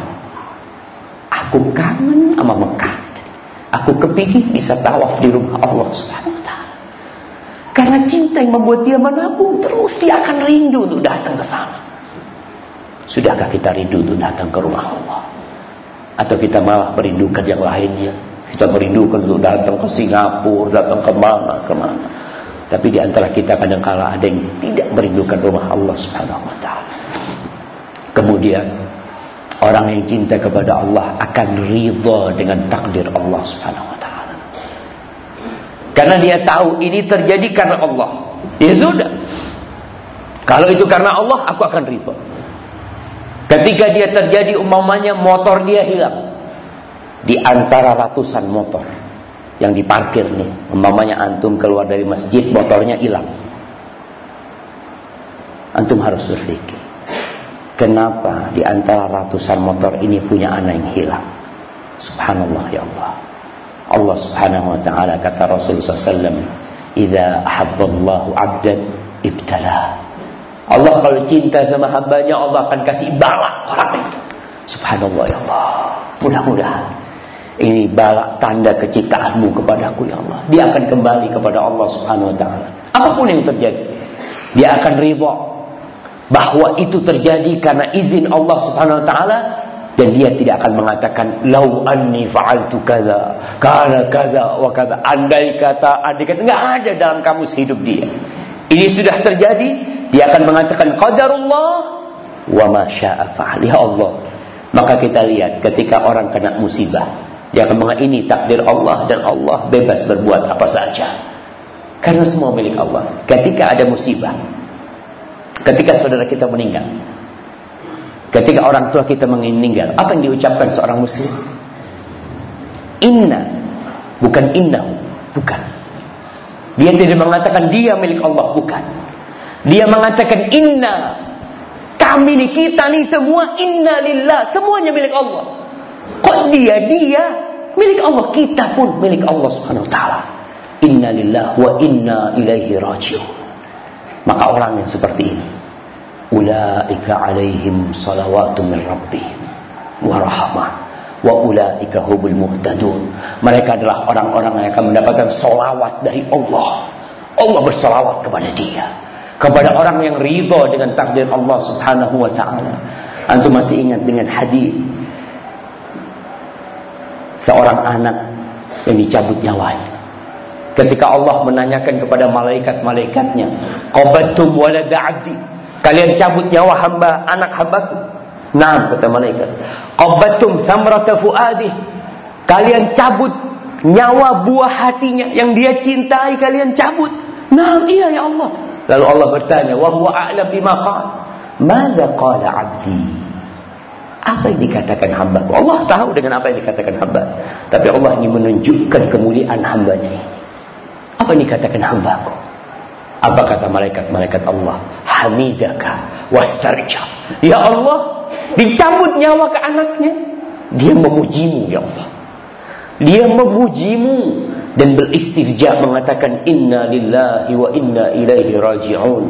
Aku kangen sama Mekah. Aku kepikir bisa tawaf di rumah Allah subhanahu wa ta'ala. Karena cinta yang membuat dia menabung terus. Dia akan rindu untuk datang ke sana. Sudahkah kita rindu untuk datang ke rumah Allah? Atau kita malah merindukan yang lainnya? Kita merindukan untuk datang ke Singapura, datang ke mana, ke mana. Tapi di antara kita kadang kala ada yang tidak merindukan rumah Allah Subhanahu wa taala. Kemudian orang yang cinta kepada Allah akan ridha dengan takdir Allah Subhanahu wa taala. Karena dia tahu ini terjadi karena Allah. Ya sudah. Kalau itu karena Allah, aku akan ridha. Ketika dia terjadi umpamanya motor dia hilang. Di antara ratusan motor yang diparkir nih. Umpamanya antum keluar dari masjid motornya hilang. Antum harus berpikir. Kenapa di antara ratusan motor ini punya anak yang hilang? Subhanallah ya Allah. Allah subhanahu wa ta'ala kata Rasulullah SAW. Iza ahabballahu abdan ibtalah. Allah kalau cinta sama hambanya Allah akan kasih balak orang itu. Subhanallah ya Allah. Mudah-mudahan ini balak tanda kecintaanmu kepadaku ya Allah. Dia akan kembali kepada Allah Subhanahu wa taala. Apa pun yang terjadi, dia akan ridha bahwa itu terjadi karena izin Allah Subhanahu wa taala dan dia tidak akan mengatakan lau anni fa'altu kaza kana kaza wa kaza andai kata andai kata enggak ada dalam kamus hidup dia ini sudah terjadi dia akan mengatakan qadarullah wa ma syaa fa'al. Ya Allah. Maka kita lihat ketika orang kena musibah, dia akan mengatakan ini takdir Allah dan Allah bebas berbuat apa saja. Karena semua milik Allah. Ketika ada musibah, ketika saudara kita meninggal, ketika orang tua kita meninggal, apa yang diucapkan seorang muslim? Inna, bukan innahu, bukan. Dia tidak mengatakan dia milik Allah, bukan. Dia mengatakan inna kami nih kita nih semua inna lillah semuanya milik Allah. Kok dia dia milik Allah kita pun milik Allah Subhanahu wa taala. Inna lillah wa inna ilaihi rajiun. Maka orang yang seperti ini ulaika alaihim salawatu min rabbihim wa rahmah wa ulaika hubul muhtadun. Mereka adalah orang-orang yang akan mendapatkan salawat dari Allah. Allah bersalawat kepada dia kepada orang yang ridha dengan takdir Allah Subhanahu wa taala. Antum masih ingat dengan hadis seorang anak yang dicabut nyawanya. Ketika Allah menanyakan kepada malaikat-malaikatnya, "Qabattum walad 'abdi?" Kalian cabut nyawa hamba anak hambaku? Naam kata malaikat. "Qabattum samrata fuadih?" Kalian cabut nyawa buah hatinya yang dia cintai kalian cabut. Naam iya ya Allah. Lalu Allah bertanya, "Wa huwa a'lam bima qala." Qala 'abdi? Apa yang dikatakan hamba? Allah tahu dengan apa yang dikatakan hamba. Tapi Allah ingin menunjukkan kemuliaan hambanya ini. Apa yang dikatakan hambaku? Apa kata malaikat-malaikat Allah? Hamidaka wastarja. Ya Allah, dicabut nyawa ke anaknya. Dia memujimu ya Allah. Dia memujimu dan beristirja mengatakan inna lillahi wa inna ilaihi raji'un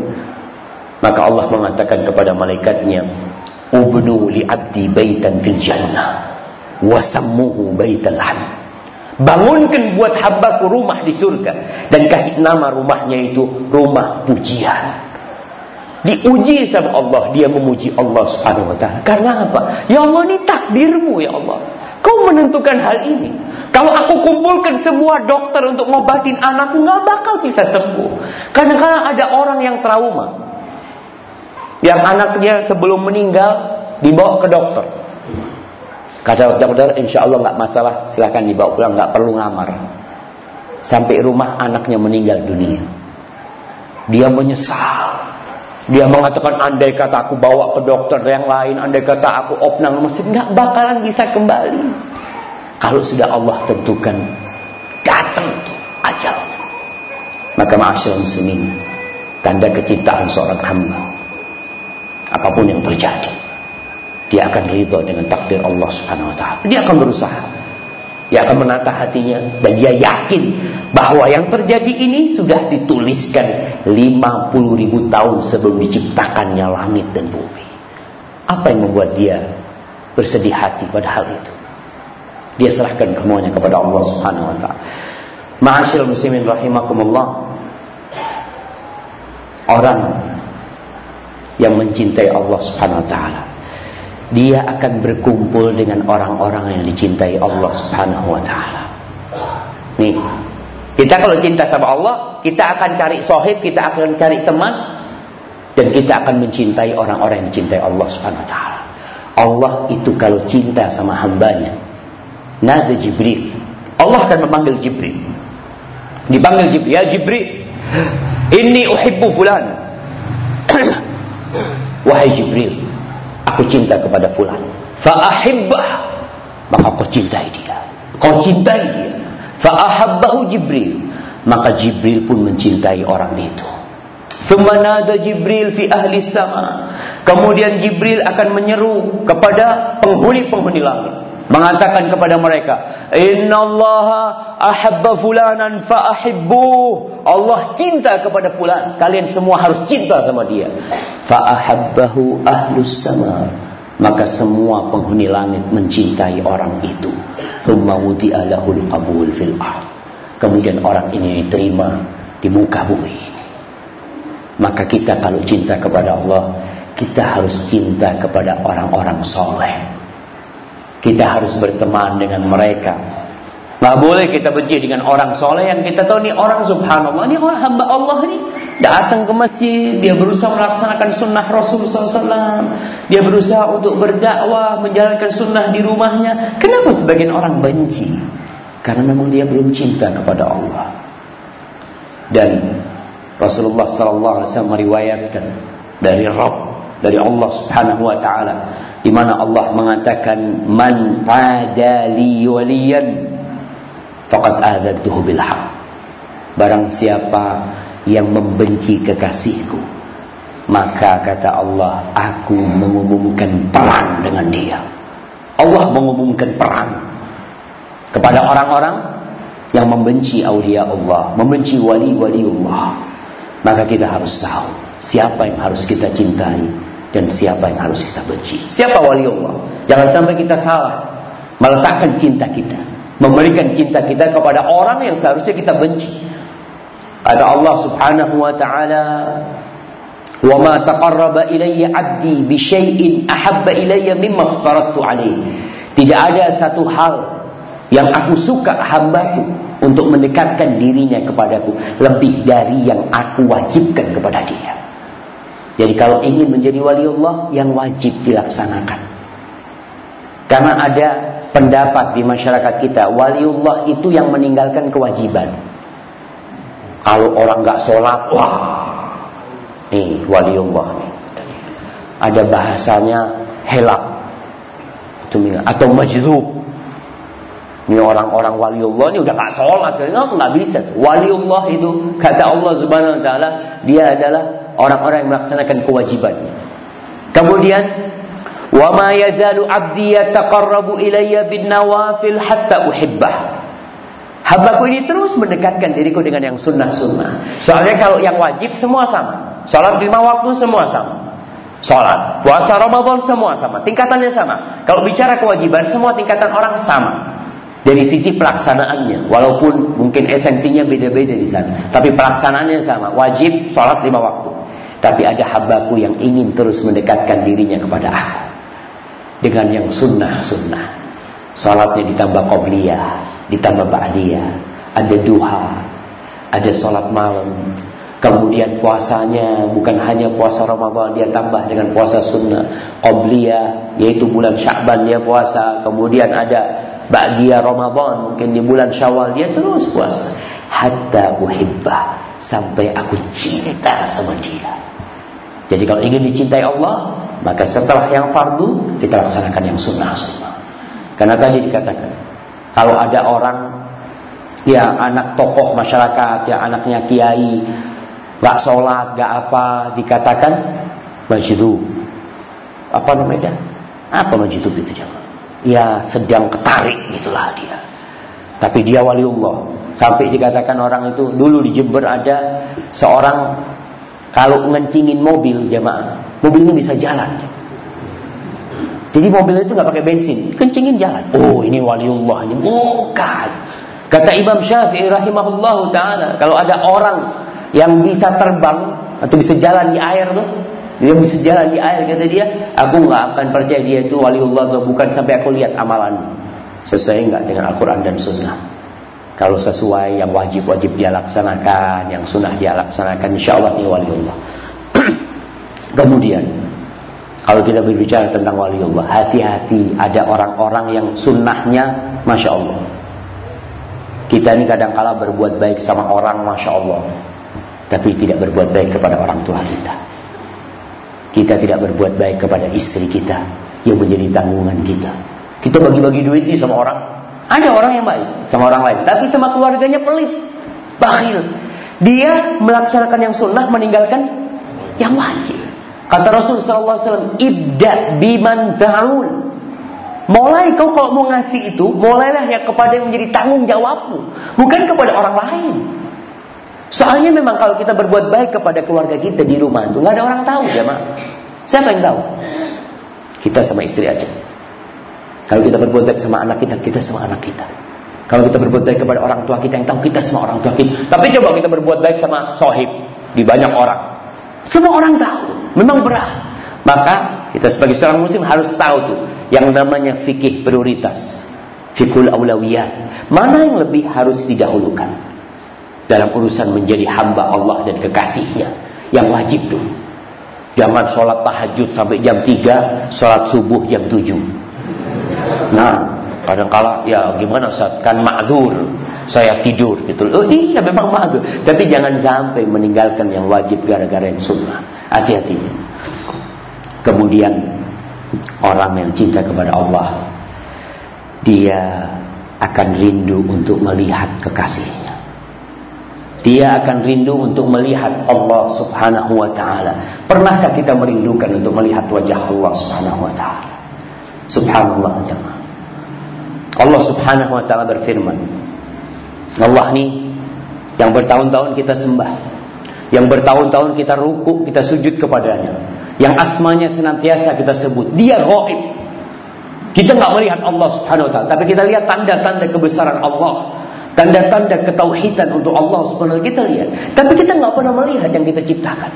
maka Allah mengatakan kepada malaikatnya ubnu li abdi baitan fil jannah wa sammuhu baital hamd bangunkan buat hambaku rumah di surga. Dan kasih nama rumahnya itu rumah pujian. Diuji sama Allah. Dia memuji Allah subhanahu wa ta'ala. Karena apa? Ya Allah ini takdirmu ya Allah. Kau menentukan hal ini. Kalau aku kumpulkan semua dokter untuk ngobatin anakku, nggak bakal bisa sembuh. Kadang-kadang ada orang yang trauma. Yang anaknya sebelum meninggal dibawa ke dokter. Kata dokter, insya Allah nggak masalah, silahkan dibawa pulang, nggak perlu ngamar. Sampai rumah anaknya meninggal dunia. Dia menyesal. Dia mengatakan andai kata aku bawa ke dokter yang lain, andai kata aku opnang masjid nggak bakalan bisa kembali. Kalau sudah Allah tentukan datang ajal. Maka ma'asyil muslimin, tanda kecintaan seorang hamba. Apa pun yang terjadi, dia akan ridho dengan takdir Allah Subhanahu wa taala. Dia akan berusaha. Dia akan menata hatinya dan dia yakin bahwa yang terjadi ini sudah dituliskan 50 ribu tahun sebelum diciptakannya langit dan bumi. Apa yang membuat dia bersedih hati pada hal itu? Dia serahkan semuanya kepada Allah Subhanahu wa taala. Ma'asyiral muslimin rahimakumullah. Orang yang mencintai Allah Subhanahu wa taala dia akan berkumpul dengan orang-orang yang dicintai Allah Subhanahu wa taala. Nih, kita kalau cinta sama Allah, kita akan cari sohib, kita akan cari teman, dan kita akan mencintai orang-orang yang dicintai Allah Subhanahu wa taala. Allah itu kalau cinta sama hambanya, nada Jibril. Allah akan memanggil Jibril. Dipanggil Jibril, ya Jibril, ini uhibbu fulan. Wahai Jibril, Aku cinta kepada fulan. Fa'ahibbah. Maka kau cintai dia. Kau cintai dia. Fa'ahabbahu Jibril. Maka Jibril pun mencintai orang itu. Semanada Jibril fi ahli sama. Kemudian Jibril akan menyeru kepada penghuni-penghuni langit mengatakan kepada mereka innallaha ahabba fulanan fa ahibbu Allah cinta kepada fulan. Kalian semua harus cinta sama dia. Fa ahabbahu ahlus sama. Maka semua penghuni langit mencintai orang itu. Thumma wudi'a lahul qabul fil ard. Kemudian orang ini diterima di muka bumi. Maka kita kalau cinta kepada Allah kita harus cinta kepada orang-orang soleh kita harus berteman dengan mereka. Nggak boleh kita benci dengan orang soleh yang kita tahu ini orang subhanallah. Ini orang hamba Allah ini datang ke masjid. Dia berusaha melaksanakan sunnah Rasul SAW. Dia berusaha untuk berdakwah, menjalankan sunnah di rumahnya. Kenapa sebagian orang benci? Karena memang dia belum cinta kepada Allah. Dan Rasulullah SAW meriwayatkan dari Rabb dari Allah Subhanahu wa taala di mana Allah mengatakan man adali waliyan faqad adzatuhu bil haqq barang siapa yang membenci kekasihku maka kata Allah aku mengumumkan perang dengan dia. Allah mengumumkan perang kepada orang-orang yang membenci aulia Allah membenci wali-wali Allah. Maka kita harus tahu siapa yang harus kita cintai dan siapa yang harus kita benci. Siapa wali Allah? Jangan sampai kita salah meletakkan cinta kita, memberikan cinta kita kepada orang yang seharusnya kita benci. Ada Allah Subhanahu wa taala Wa ma taqarraba ilayya 'abdi bi syai'in ahabba ilayya mimma. Tidak ada satu hal yang aku suka hambaku untuk mendekatkan dirinya kepadaku lebih dari yang aku wajibkan kepada dia. Jadi kalau ingin menjadi wali Allah yang wajib dilaksanakan. Karena ada pendapat di masyarakat kita, waliullah itu yang meninggalkan kewajiban. Kalau orang nggak sholat, wah, nih waliullah nih. Ada bahasanya helak, atau majzub. Ini orang-orang waliullah ini udah gak sholat, nggak bisa. Waliullah itu kata Allah Subhanahu Wa Taala, dia adalah orang-orang yang melaksanakan kewajibannya. Kemudian, wa ma yazalu 'abdi yataqarrabu ilayya bin nawafil hatta uhibbah. Hambaku ini terus mendekatkan diriku dengan yang sunnah-sunnah. Soalnya kalau yang wajib semua sama. Salat lima waktu semua sama. Salat, puasa Ramadan semua sama, tingkatannya sama. Kalau bicara kewajiban semua tingkatan orang sama. Dari sisi pelaksanaannya, walaupun mungkin esensinya beda-beda di sana, tapi pelaksanaannya sama. Wajib sholat lima waktu. Tapi ada hambaku yang ingin terus mendekatkan dirinya kepada aku. Dengan yang sunnah-sunnah. Salatnya ditambah qobliyah. ditambah ba'diyah, ada duha, ada sholat malam, Kemudian puasanya bukan hanya puasa Ramadan dia tambah dengan puasa sunnah qabliyah yaitu bulan Sya'ban dia puasa, kemudian ada ba'diyah Ramadan mungkin di bulan Syawal dia terus puasa hatta uhibbah sampai aku cinta sama dia. Jadi kalau ingin dicintai Allah, maka setelah yang fardu kita laksanakan yang sunnah. Karena tadi dikatakan kalau ada orang ya anak tokoh masyarakat, ya anaknya kiai, Gak sholat, gak apa, dikatakan majdu. Apa namanya? Apa majdu itu jemaah? Ya sedang ketarik gitulah dia. Tapi dia waliullah. Sampai dikatakan orang itu dulu di Jember ada seorang kalau ngencingin mobil jemaah, mobilnya bisa jalan. Jadi mobil itu nggak pakai bensin, kencingin jalan. Oh ini waliullah ini bukan. Kata Imam Syafi'i rahimahullahu taala, kalau ada orang yang bisa terbang atau bisa jalan di air tuh dia bisa jalan di air kata dia aku nggak akan percaya dia itu waliullah bukan sampai aku lihat amalan sesuai nggak dengan Al-Quran dan Sunnah kalau sesuai yang wajib-wajib dia laksanakan yang sunnah dia laksanakan insya Allah ini waliullah kemudian kalau kita berbicara tentang waliullah hati-hati ada orang-orang yang sunnahnya Masya Allah kita ini kadang kala berbuat baik sama orang Masya Allah tapi tidak berbuat baik kepada orang tua kita. Kita tidak berbuat baik kepada istri kita yang menjadi tanggungan kita. Kita bagi-bagi duit ini sama orang. Ada orang yang baik sama orang lain, tapi sama keluarganya pelit, bakhil. Dia melaksanakan yang sunnah, meninggalkan yang wajib. Kata Rasul SAW, ibda biman ta'ul. Mulai kau kalau mau ngasih itu, mulailah ya kepada yang menjadi tanggung jawabmu, bukan kepada orang lain. Soalnya memang kalau kita berbuat baik kepada keluarga kita di rumah itu nggak ada orang tahu ya mak. Siapa yang tahu? Kita sama istri aja. Kalau kita berbuat baik sama anak kita, kita sama anak kita. Kalau kita berbuat baik kepada orang tua kita yang tahu kita sama orang tua kita. Tapi coba kita berbuat baik sama sohib di banyak orang. Semua orang tahu. Memang berat. Maka kita sebagai seorang muslim harus tahu tuh yang namanya fikih prioritas. Fikul aulawiyat. Mana yang lebih harus didahulukan? dalam urusan menjadi hamba Allah dan kekasihnya yang wajib tuh jangan sholat tahajud sampai jam 3 sholat subuh jam 7 nah kadang-kala ya gimana saat kan ma'dur saya tidur gitu. Oh iya memang ma'dur tapi jangan sampai meninggalkan yang wajib gara-gara yang sunnah. Hati-hati. Kemudian orang yang cinta kepada Allah dia akan rindu untuk melihat kekasihnya. Dia akan rindu untuk melihat Allah subhanahu wa ta'ala. Pernahkah kita merindukan untuk melihat wajah Allah subhanahu wa ta'ala? Subhanallah jemaah. Allah subhanahu wa ta'ala berfirman. Allah ni yang bertahun-tahun kita sembah. Yang bertahun-tahun kita ruku, kita sujud kepadanya. Yang asmanya senantiasa kita sebut. Dia gaib. Kita nggak melihat Allah subhanahu wa ta'ala. Tapi kita lihat tanda-tanda kebesaran Allah. Tanda-tanda ketauhidan untuk Allah subhanahu kita lihat. Tapi kita nggak pernah melihat yang kita ciptakan.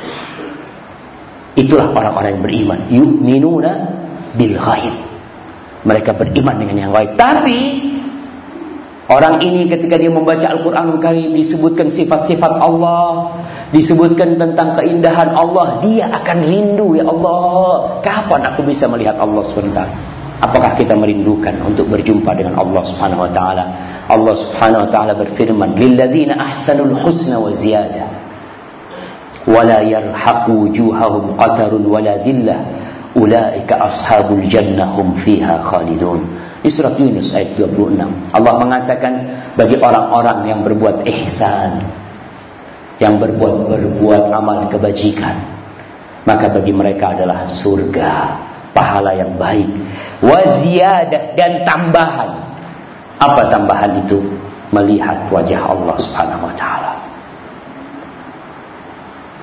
Itulah orang-orang yang beriman. Yu'minuna bil ghaib. Mereka beriman dengan yang gaib. Tapi orang ini ketika dia membaca Al-Qur'an Karim disebutkan sifat-sifat Allah, disebutkan tentang keindahan Allah, dia akan rindu ya Allah. Kapan aku bisa melihat Allah sebentar? Apakah kita merindukan untuk berjumpa dengan Allah Subhanahu wa taala? Allah Subhanahu wa taala berfirman, "Lilladzina ahsanul husna wa ziyadah." Wala yarhaqu wujuhahum qatarun wala dhillah. Ulaika ashabul jannah hum fiha khalidun. Di surat Yunus ayat 26. Allah mengatakan bagi orang-orang yang berbuat ihsan, yang berbuat berbuat amal kebajikan, maka bagi mereka adalah surga pahala yang baik waziyadah dan tambahan apa tambahan itu melihat wajah Allah Subhanahu wa taala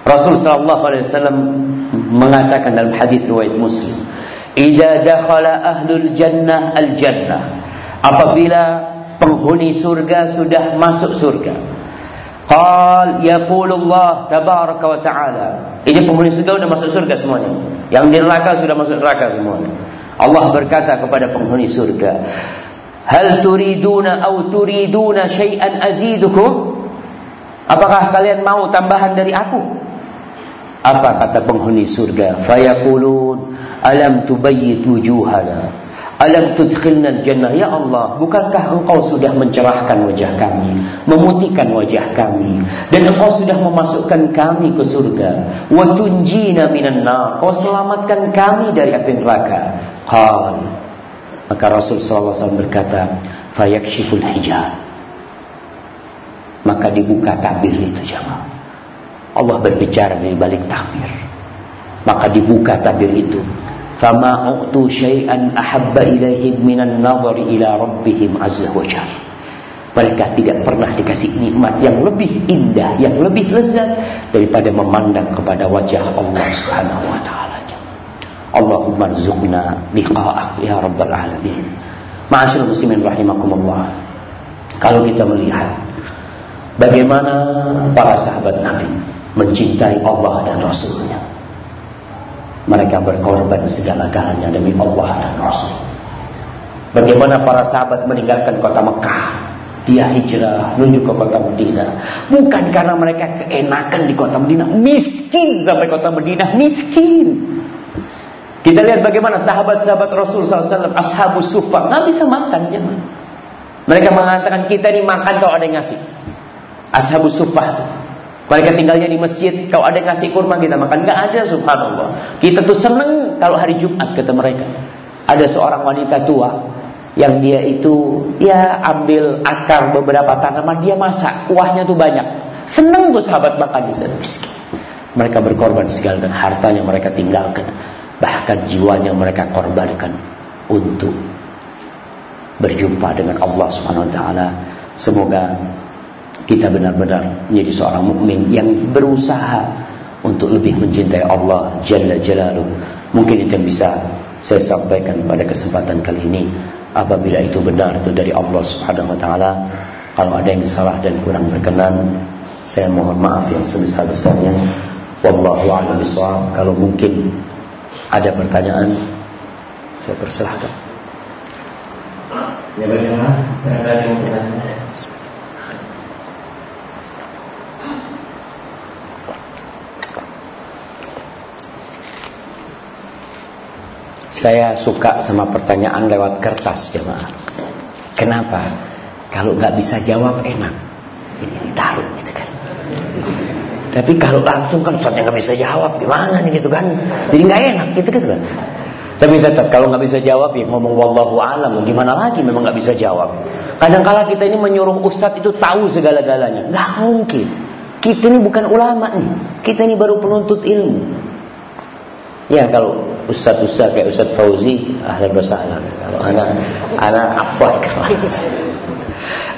Rasul sallallahu alaihi wasallam mengatakan dalam hadis riwayat Muslim idza dakhala ahlul jannah al jannah apabila penghuni surga sudah masuk surga Qal yaqulullah tabaraka wa ta'ala. Ini penghuni surga sudah masuk surga semuanya. Yang di neraka sudah masuk neraka semuanya. Allah berkata kepada penghuni surga, Hal turiduna au turiduna syai'an azidukum? Apakah kalian mau tambahan dari aku? Apa kata penghuni surga? Fayaqulun alam tubayyit wujuhana? Alam tudkhilna jannah Ya Allah Bukankah engkau sudah mencerahkan wajah kami Memutihkan wajah kami Dan engkau sudah memasukkan kami ke surga? Wa tunjina minan nar. Kau selamatkan kami dari api neraka. Qal. Maka Rasul SAW berkata Fayakshiful hijab. Maka dibuka tabir itu jamaah Allah berbicara di balik takdir. Maka dibuka takdir itu. Fama uktu syai'an ahabba ilaihim minan nazari ila rabbihim azza wa jalla. Mereka tidak pernah dikasih nikmat yang lebih indah, yang lebih lezat daripada memandang kepada wajah Allah Subhanahu wa taala. Allahumma rzuqna liqa'ak ya rabbal alamin. Ma'asyiral muslimin rahimakumullah. Kalau kita melihat bagaimana para sahabat Nabi mencintai Allah dan Rasulnya mereka berkorban segala-galanya demi Allah dan Rasul. Bagaimana para sahabat meninggalkan kota Mekah. Dia hijrah menuju ke kota Madinah. Bukan karena mereka keenakan di kota Madinah. Miskin sampai kota Madinah. Miskin. Kita lihat bagaimana sahabat-sahabat Rasul SAW. Ashabus Sufa. Nggak bisa makan. Ya. Mereka mengatakan kita ini makan kalau ada yang ngasih. Ashabus Sufa itu. Mereka tinggalnya di masjid, kalau ada yang ngasih kurma kita makan. Nggak ada subhanallah. Kita tuh seneng kalau hari Jumat kata mereka. Ada seorang wanita tua yang dia itu ya ambil akar beberapa tanaman. Dia masak kuahnya tuh banyak. Seneng tuh sahabat makan di sana. Mereka berkorban segala dan hartanya mereka tinggalkan. Bahkan jiwanya mereka korbankan untuk berjumpa dengan Allah Subhanahu wa taala. Semoga kita benar-benar menjadi seorang mukmin yang berusaha untuk lebih mencintai Allah Jalla Jalaluh. Mungkin itu yang bisa saya sampaikan pada kesempatan kali ini. Apabila itu benar itu dari Allah Subhanahu wa taala. Kalau ada yang salah dan kurang berkenan, saya mohon maaf yang sebesar-besarnya. Wallahu a'lam bishawab. Kalau mungkin ada pertanyaan, saya persilahkan. Ya, bagaimana? Ada yang bertanya? Saya suka sama pertanyaan lewat kertas jemaah. Kenapa? Kalau nggak bisa jawab enak. Ini ditaruh gitu kan. Tapi kalau langsung kan Ustaz nggak bisa jawab gimana nih gitu kan. Jadi nggak enak gitu gitu kan. Tapi tetap kalau nggak bisa jawab ya ngomong wallahu alam gimana lagi memang nggak bisa jawab. Kadang-kala kita ini menyuruh ustadz itu tahu segala-galanya. Nggak mungkin. Kita ini bukan ulama nih. Kita ini baru penuntut ilmu. Ya kalau ustaz-ustaz kayak Ustaz Fauzi ahlan wa sahlan. Kalau anak anak afwah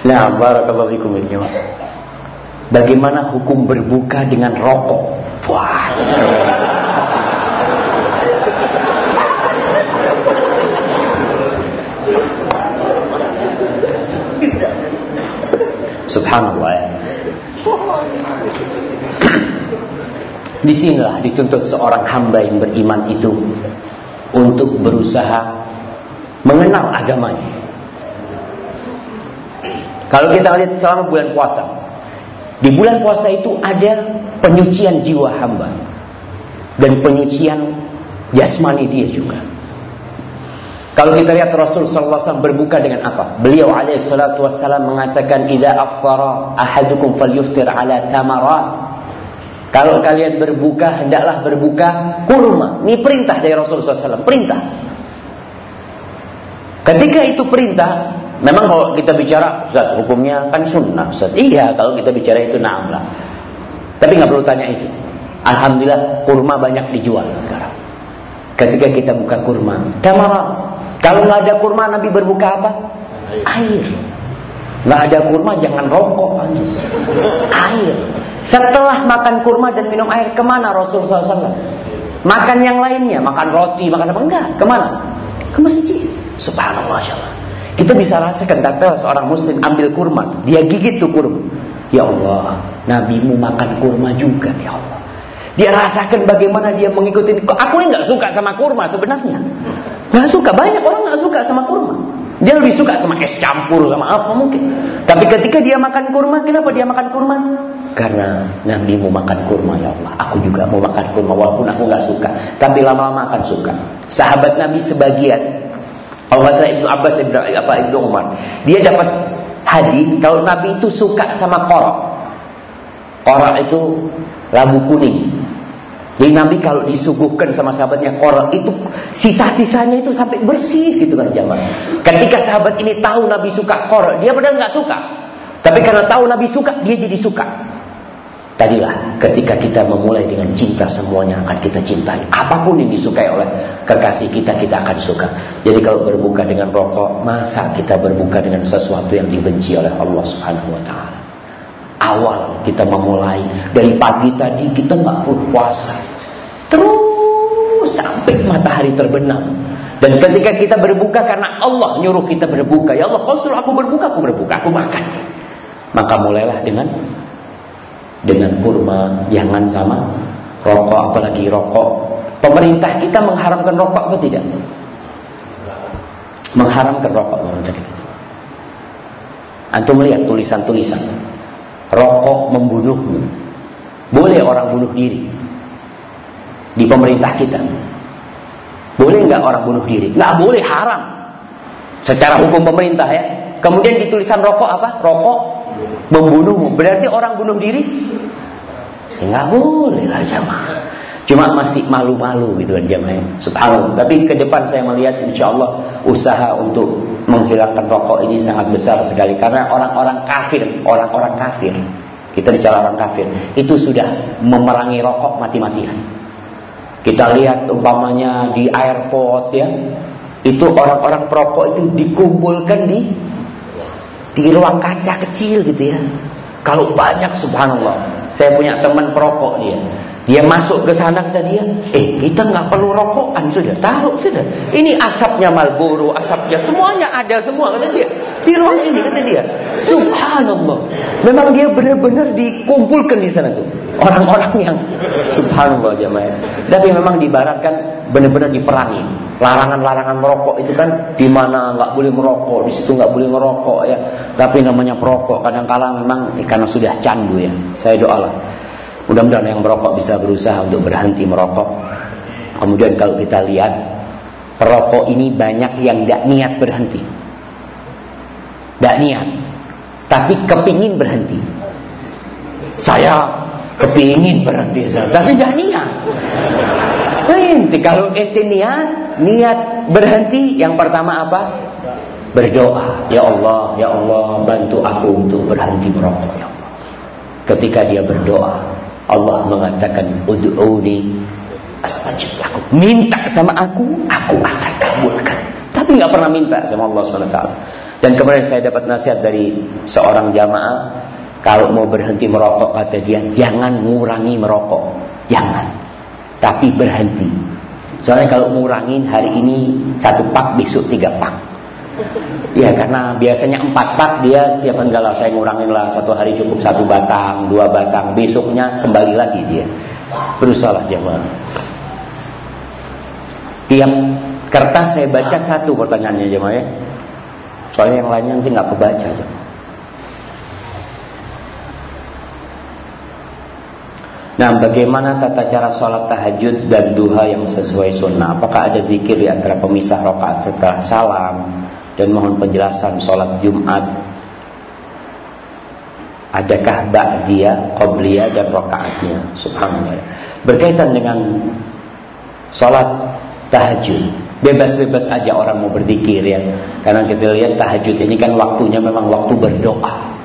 Nah, barakallahu fikum ini. Bagaimana hukum berbuka dengan rokok? Wah. Subhanallah. Ya. Di sinilah dituntut seorang hamba yang beriman itu untuk berusaha mengenal agamanya. Kalau kita lihat selama bulan puasa, di bulan puasa itu ada penyucian jiwa hamba dan penyucian jasmani dia juga. Kalau kita lihat Rasul SAW berbuka dengan apa? Beliau alaihissalatu wassalam mengatakan, "Idza afthara ahadukum falyuftir ala tamarat." Kalau kalian berbuka, hendaklah berbuka kurma. Ini perintah dari Rasulullah SAW. Perintah. Ketika itu perintah, memang kalau kita bicara, Ustaz, hukumnya kan sunnah, Ustaz. Iya, kalau kita bicara itu na'am lah. Tapi nggak perlu tanya itu. Alhamdulillah, kurma banyak dijual sekarang. Ketika kita buka kurma, tamara. Kalau nggak ada kurma, Nabi berbuka apa? Air. Nggak ada kurma, jangan rokok. Air. Setelah makan kurma dan minum air, ke mana Rasul SAW? Makan yang lainnya, makan roti, makan apa? Enggak, ke mana? Ke masjid. Subhanallah, Allah. Kita bisa rasakan tatkala seorang muslim ambil kurma, dia gigit tuh kurma. Ya Allah, nabimu makan kurma juga, ya Allah. Dia rasakan bagaimana dia mengikuti. Aku ini nggak suka sama kurma sebenarnya. Nggak suka, banyak orang nggak suka sama kurma. Dia lebih suka sama es campur sama apa mungkin. Tapi ketika dia makan kurma, kenapa dia makan kurma? Karena Nabi mau makan kurma ya Allah. Aku juga mau makan kurma walaupun aku nggak suka. Tapi lama-lama akan suka. Sahabat Nabi sebagian. Kalau saya Ibnu Abbas Ibnu apa Ibnu Umar, dia dapat hadis kalau Nabi itu suka sama korok. Korok itu labu kuning. Jadi Nabi kalau disuguhkan sama sahabatnya korok itu sisa-sisanya itu sampai bersih gitu kan jamaah. Ketika sahabat ini tahu Nabi suka korok, dia padahal nggak suka. Tapi karena tahu Nabi suka, dia jadi suka. Tadilah ketika kita memulai dengan cinta semuanya akan kita cintai. Apa pun yang disukai oleh kekasih kita, kita akan suka. Jadi kalau berbuka dengan rokok, masa kita berbuka dengan sesuatu yang dibenci oleh Allah Subhanahu wa. Awal kita memulai dari pagi tadi kita nggak puasa. Terus sampai matahari terbenam. Dan ketika kita berbuka karena Allah nyuruh kita berbuka. Ya Allah, kau suruh aku berbuka, aku berbuka, aku makan. Maka mulailah dengan dengan kurma, jangan sama rokok, apalagi rokok. Pemerintah kita mengharamkan rokok atau tidak? Mengharamkan rokok pemerintah kita. Antum melihat tulisan-tulisan. Rokok membunuhmu. Boleh orang bunuh diri di pemerintah kita. Boleh nggak orang bunuh diri? Nggak boleh, haram. Secara hukum pemerintah ya. Kemudian di tulisan rokok apa? Rokok membunuhmu. Berarti orang bunuh diri? Ya nggak boleh lah jamaah. Cuma masih malu-malu gitu kan jamaah. Subhanallah. Tapi ke depan saya melihat insya Allah usaha untuk menghilangkan rokok ini sangat besar sekali. Karena orang-orang kafir, orang-orang kafir. Kita bicara orang kafir. Itu sudah memerangi rokok mati-matian. Kita lihat umpamanya di airport ya, itu orang-orang perokok itu dikumpulkan di di ruang kaca kecil gitu ya. Kalau banyak subhanallah. Saya punya teman perokok dia. Dia masuk ke sana kata dia, eh kita nggak perlu rokokan sudah tahu sudah. Ini asapnya Marlboro, asapnya semuanya ada semua kata dia. Di ruang ini kata dia. Subhanallah. Memang dia benar-benar dikumpulkan di sana tuh. Orang-orang yang subhanallah jamaah. Tapi memang dibaratkan benar-benar diperangi. Larangan-larangan merokok itu kan di mana nggak boleh merokok, di situ nggak boleh merokok ya. Tapi namanya perokok kadang-kala memang eh, karena sudah candu ya. Saya doalah Mudah-mudahan yang merokok bisa berusaha untuk berhenti merokok. Kemudian kalau kita lihat perokok ini banyak yang tidak niat berhenti. Tidak niat. Tapi kepingin berhenti. Saya kepingin berhenti. Tapi tidak niat. Ente kalau ente niat, niat berhenti yang pertama apa? Berdoa. Ya Allah, ya Allah bantu aku untuk berhenti merokok ya Allah. Ketika dia berdoa, Allah mengatakan ud'uni astajib lakum. Minta sama aku, aku akan kabulkan. Tapi nggak pernah minta sama Allah SWT. Dan kemarin saya dapat nasihat dari seorang jamaah, kalau mau berhenti merokok kata dia, jangan ngurangi merokok, jangan. Tapi berhenti. Soalnya kalau ngurangin hari ini satu pak, besok tiga pak. Ya karena biasanya empat pak dia tiap enggak saya ngurangin lah satu hari cukup satu batang, dua batang, besoknya kembali lagi dia. Berusaha jamaah. Tiap kertas saya baca satu pertanyaannya jemaah ya. Soalnya yang lainnya nanti nggak kebaca jemaah. Nah, bagaimana tata cara sholat tahajud dan duha yang sesuai sunnah? Apakah ada zikir di antara pemisah rakaat setelah salam dan mohon penjelasan sholat Jumat? Adakah ba'diyah, qabliyah dan rakaatnya? Subhanallah. Berkaitan dengan sholat tahajud, bebas-bebas aja orang mau berzikir ya. Karena kita lihat tahajud ini kan waktunya memang waktu berdoa.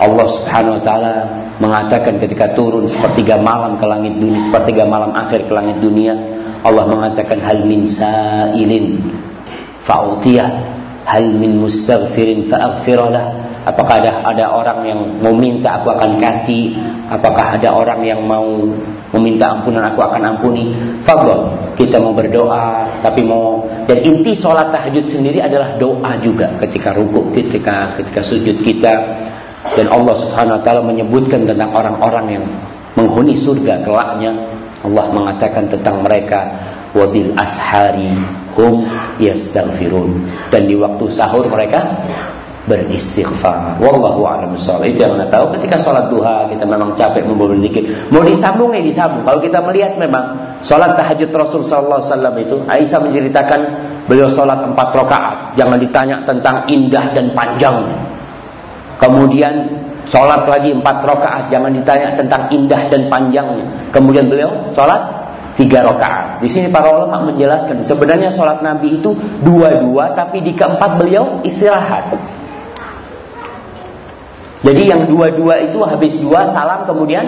Allah Subhanahu wa taala mengatakan ketika turun sepertiga malam ke langit dunia, sepertiga malam akhir ke langit dunia, Allah mengatakan hal min sa'ilin fa'utiyah, hal min mustaghfirin fa'aghfiralah. Apakah ada ada orang yang mau minta aku akan kasih? Apakah ada orang yang mau meminta ampunan aku akan ampuni? Fadol, kita mau berdoa tapi mau dan inti sholat tahajud sendiri adalah doa juga ketika rukuk, ketika ketika sujud kita dan Allah Subhanahu wa taala menyebutkan tentang orang-orang yang menghuni surga kelaknya. Allah mengatakan tentang mereka wabil ashari hum yastaghfirun dan di waktu sahur mereka beristighfar. Wallahu a'lam Itu yang anda tahu ketika sholat duha kita memang capek mau berzikir. Mau disambung ya disambung. Kalau kita melihat memang sholat tahajud Rasul sallallahu alaihi itu Aisyah menceritakan beliau sholat empat rakaat. Jangan ditanya tentang indah dan panjang. Kemudian sholat lagi empat rakaat. Jangan ditanya tentang indah dan panjangnya. Kemudian beliau sholat tiga rakaat. Di sini para ulama menjelaskan sebenarnya sholat Nabi itu dua-dua, tapi di keempat beliau istirahat. Jadi yang dua-dua itu habis dua salam kemudian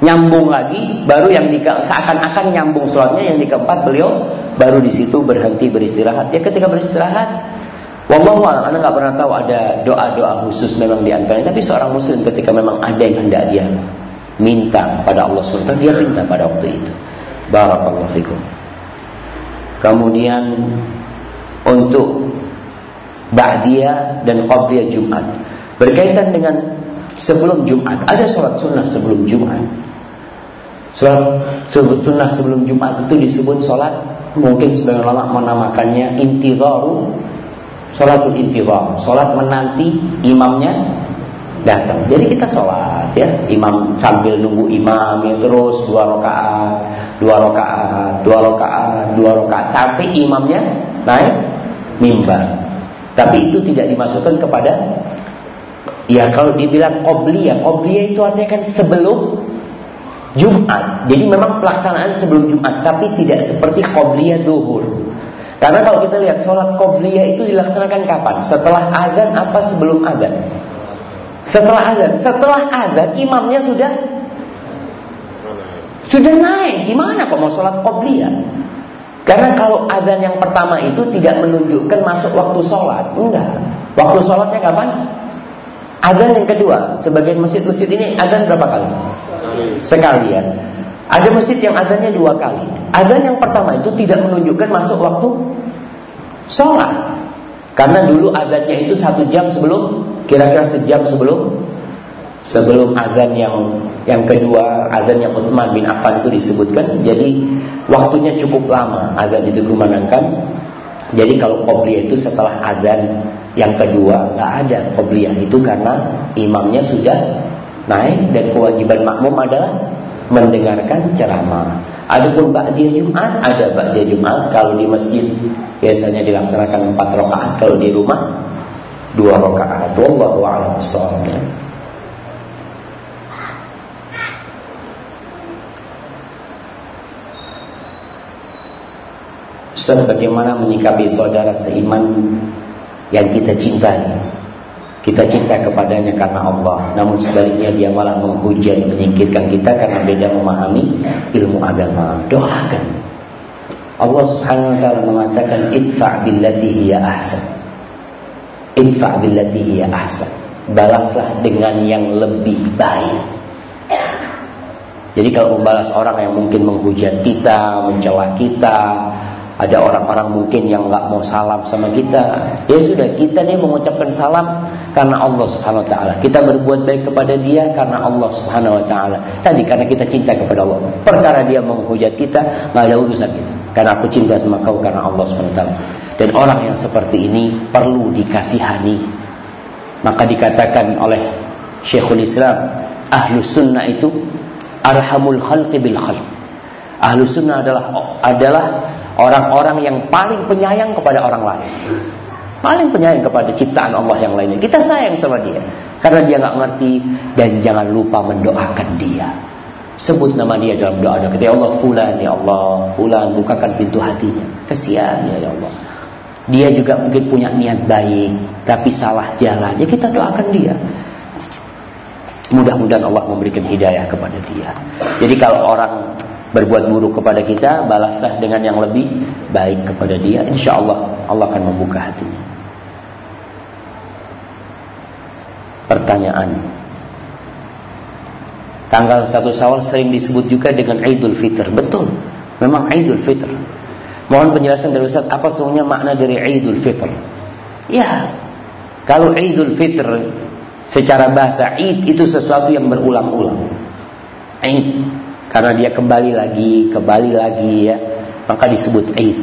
nyambung lagi, baru yang di seakan-akan nyambung sholatnya yang di keempat beliau baru di situ berhenti beristirahat. Ya ketika beristirahat Wallahu a'lam, Anda nggak pernah tahu ada doa-doa khusus memang di antaranya. Tapi seorang muslim ketika memang ada yang hendak dia minta pada Allah SWT, dia minta pada waktu itu. Barakallahu fikum. Kemudian untuk Ba'diyah dan Qabliyah Jumat. Berkaitan dengan sebelum Jumat, ada sholat sunnah sebelum Jumat. Sholat sunnah sebelum Jumat itu disebut sholat mungkin sebagian ulama menamakannya intidharu sholatul intidhar, sholat menanti imamnya datang. Jadi kita sholat ya, imam sambil nunggu imam ya terus dua rakaat, dua rakaat, dua rakaat, dua rakaat sampai imamnya naik mimbar. Tapi itu tidak dimasukkan kepada Ya kalau dibilang obliyah, obliyah itu artinya kan sebelum Jumat. Jadi memang pelaksanaan sebelum Jumat, tapi tidak seperti qobliyah duhur. Karena kalau kita lihat sholat qobliyah itu dilaksanakan kapan? Setelah azan apa sebelum azan? Setelah azan. Setelah azan imamnya sudah sudah naik. Gimana kok mau sholat qobliyah? Karena kalau azan yang pertama itu tidak menunjukkan masuk waktu sholat. Enggak. Waktu sholatnya kapan? Azan yang kedua, sebagian masjid-masjid ini azan berapa kali? Sekali ya. Ada masjid yang azannya dua kali. Azan yang pertama itu tidak menunjukkan masuk waktu sholat. Karena dulu azannya itu satu jam sebelum, kira-kira sejam sebelum sebelum azan yang yang kedua, azan yang Utsman bin Affan itu disebutkan. Jadi waktunya cukup lama azan itu dikumandangkan. Jadi kalau qobliyah itu setelah azan yang kedua, nggak ada qobliyah itu karena imamnya sudah naik dan kewajiban makmum adalah mendengarkan ceramah. Adapun ba'diyah Jumat, ada ba'diyah Jumat kalau di masjid biasanya dilaksanakan empat rakaat, kalau di rumah dua rakaat. Wallahu a'lam Ustaz bagaimana menyikapi saudara seiman yang kita cintai. Kita cinta kepadanya karena Allah, namun sebaliknya dia malah menghujat, menyingkirkan kita karena beda memahami ilmu agama. Doakan. Allah Subhanahu wa taala mengatakan idfa billati hiya ahsan. Idfa billati hiya ahsan. Balaslah dengan yang lebih baik. Jadi kalau membalas orang yang mungkin menghujat kita, mencela kita, ada orang-orang mungkin yang nggak mau salam sama kita. Ya sudah, kita nih mengucapkan salam karena Allah Subhanahu wa taala. Kita berbuat baik kepada dia karena Allah Subhanahu wa taala. Tadi karena kita cinta kepada Allah. Perkara dia menghujat kita, nggak ada urusan kita. Karena aku cinta sama kau karena Allah Subhanahu wa taala. Dan orang yang seperti ini perlu dikasihani. Maka dikatakan oleh Syekhul Islam, ahlu sunnah itu arhamul khalqi bil khalq. Ahlu sunnah adalah adalah Orang-orang yang paling penyayang kepada orang lain. Paling penyayang kepada ciptaan Allah yang lainnya. Kita sayang sama dia. Karena dia nggak ngerti. Dan jangan lupa mendoakan dia. Sebut nama dia dalam doa kita. Ya Allah, fulan ya Allah. Fulan bukakan pintu hatinya. Kesian ya Allah. Dia juga mungkin punya niat baik. Tapi salah jalan. Ya kita doakan dia. Mudah-mudahan Allah memberikan hidayah kepada dia. Jadi kalau orang berbuat buruk kepada kita, balaslah dengan yang lebih baik kepada dia. Insya Allah Allah akan membuka hatinya. Pertanyaan. Tanggal satu Syawal sering disebut juga dengan Idul Fitr. Betul. Memang Idul Fitr. Mohon penjelasan dari Ustaz apa sebenarnya makna dari Idul Fitr? Ya. Kalau Idul Fitr secara bahasa Id itu sesuatu yang berulang-ulang. Id karena dia kembali lagi, kembali lagi ya, maka disebut Eid.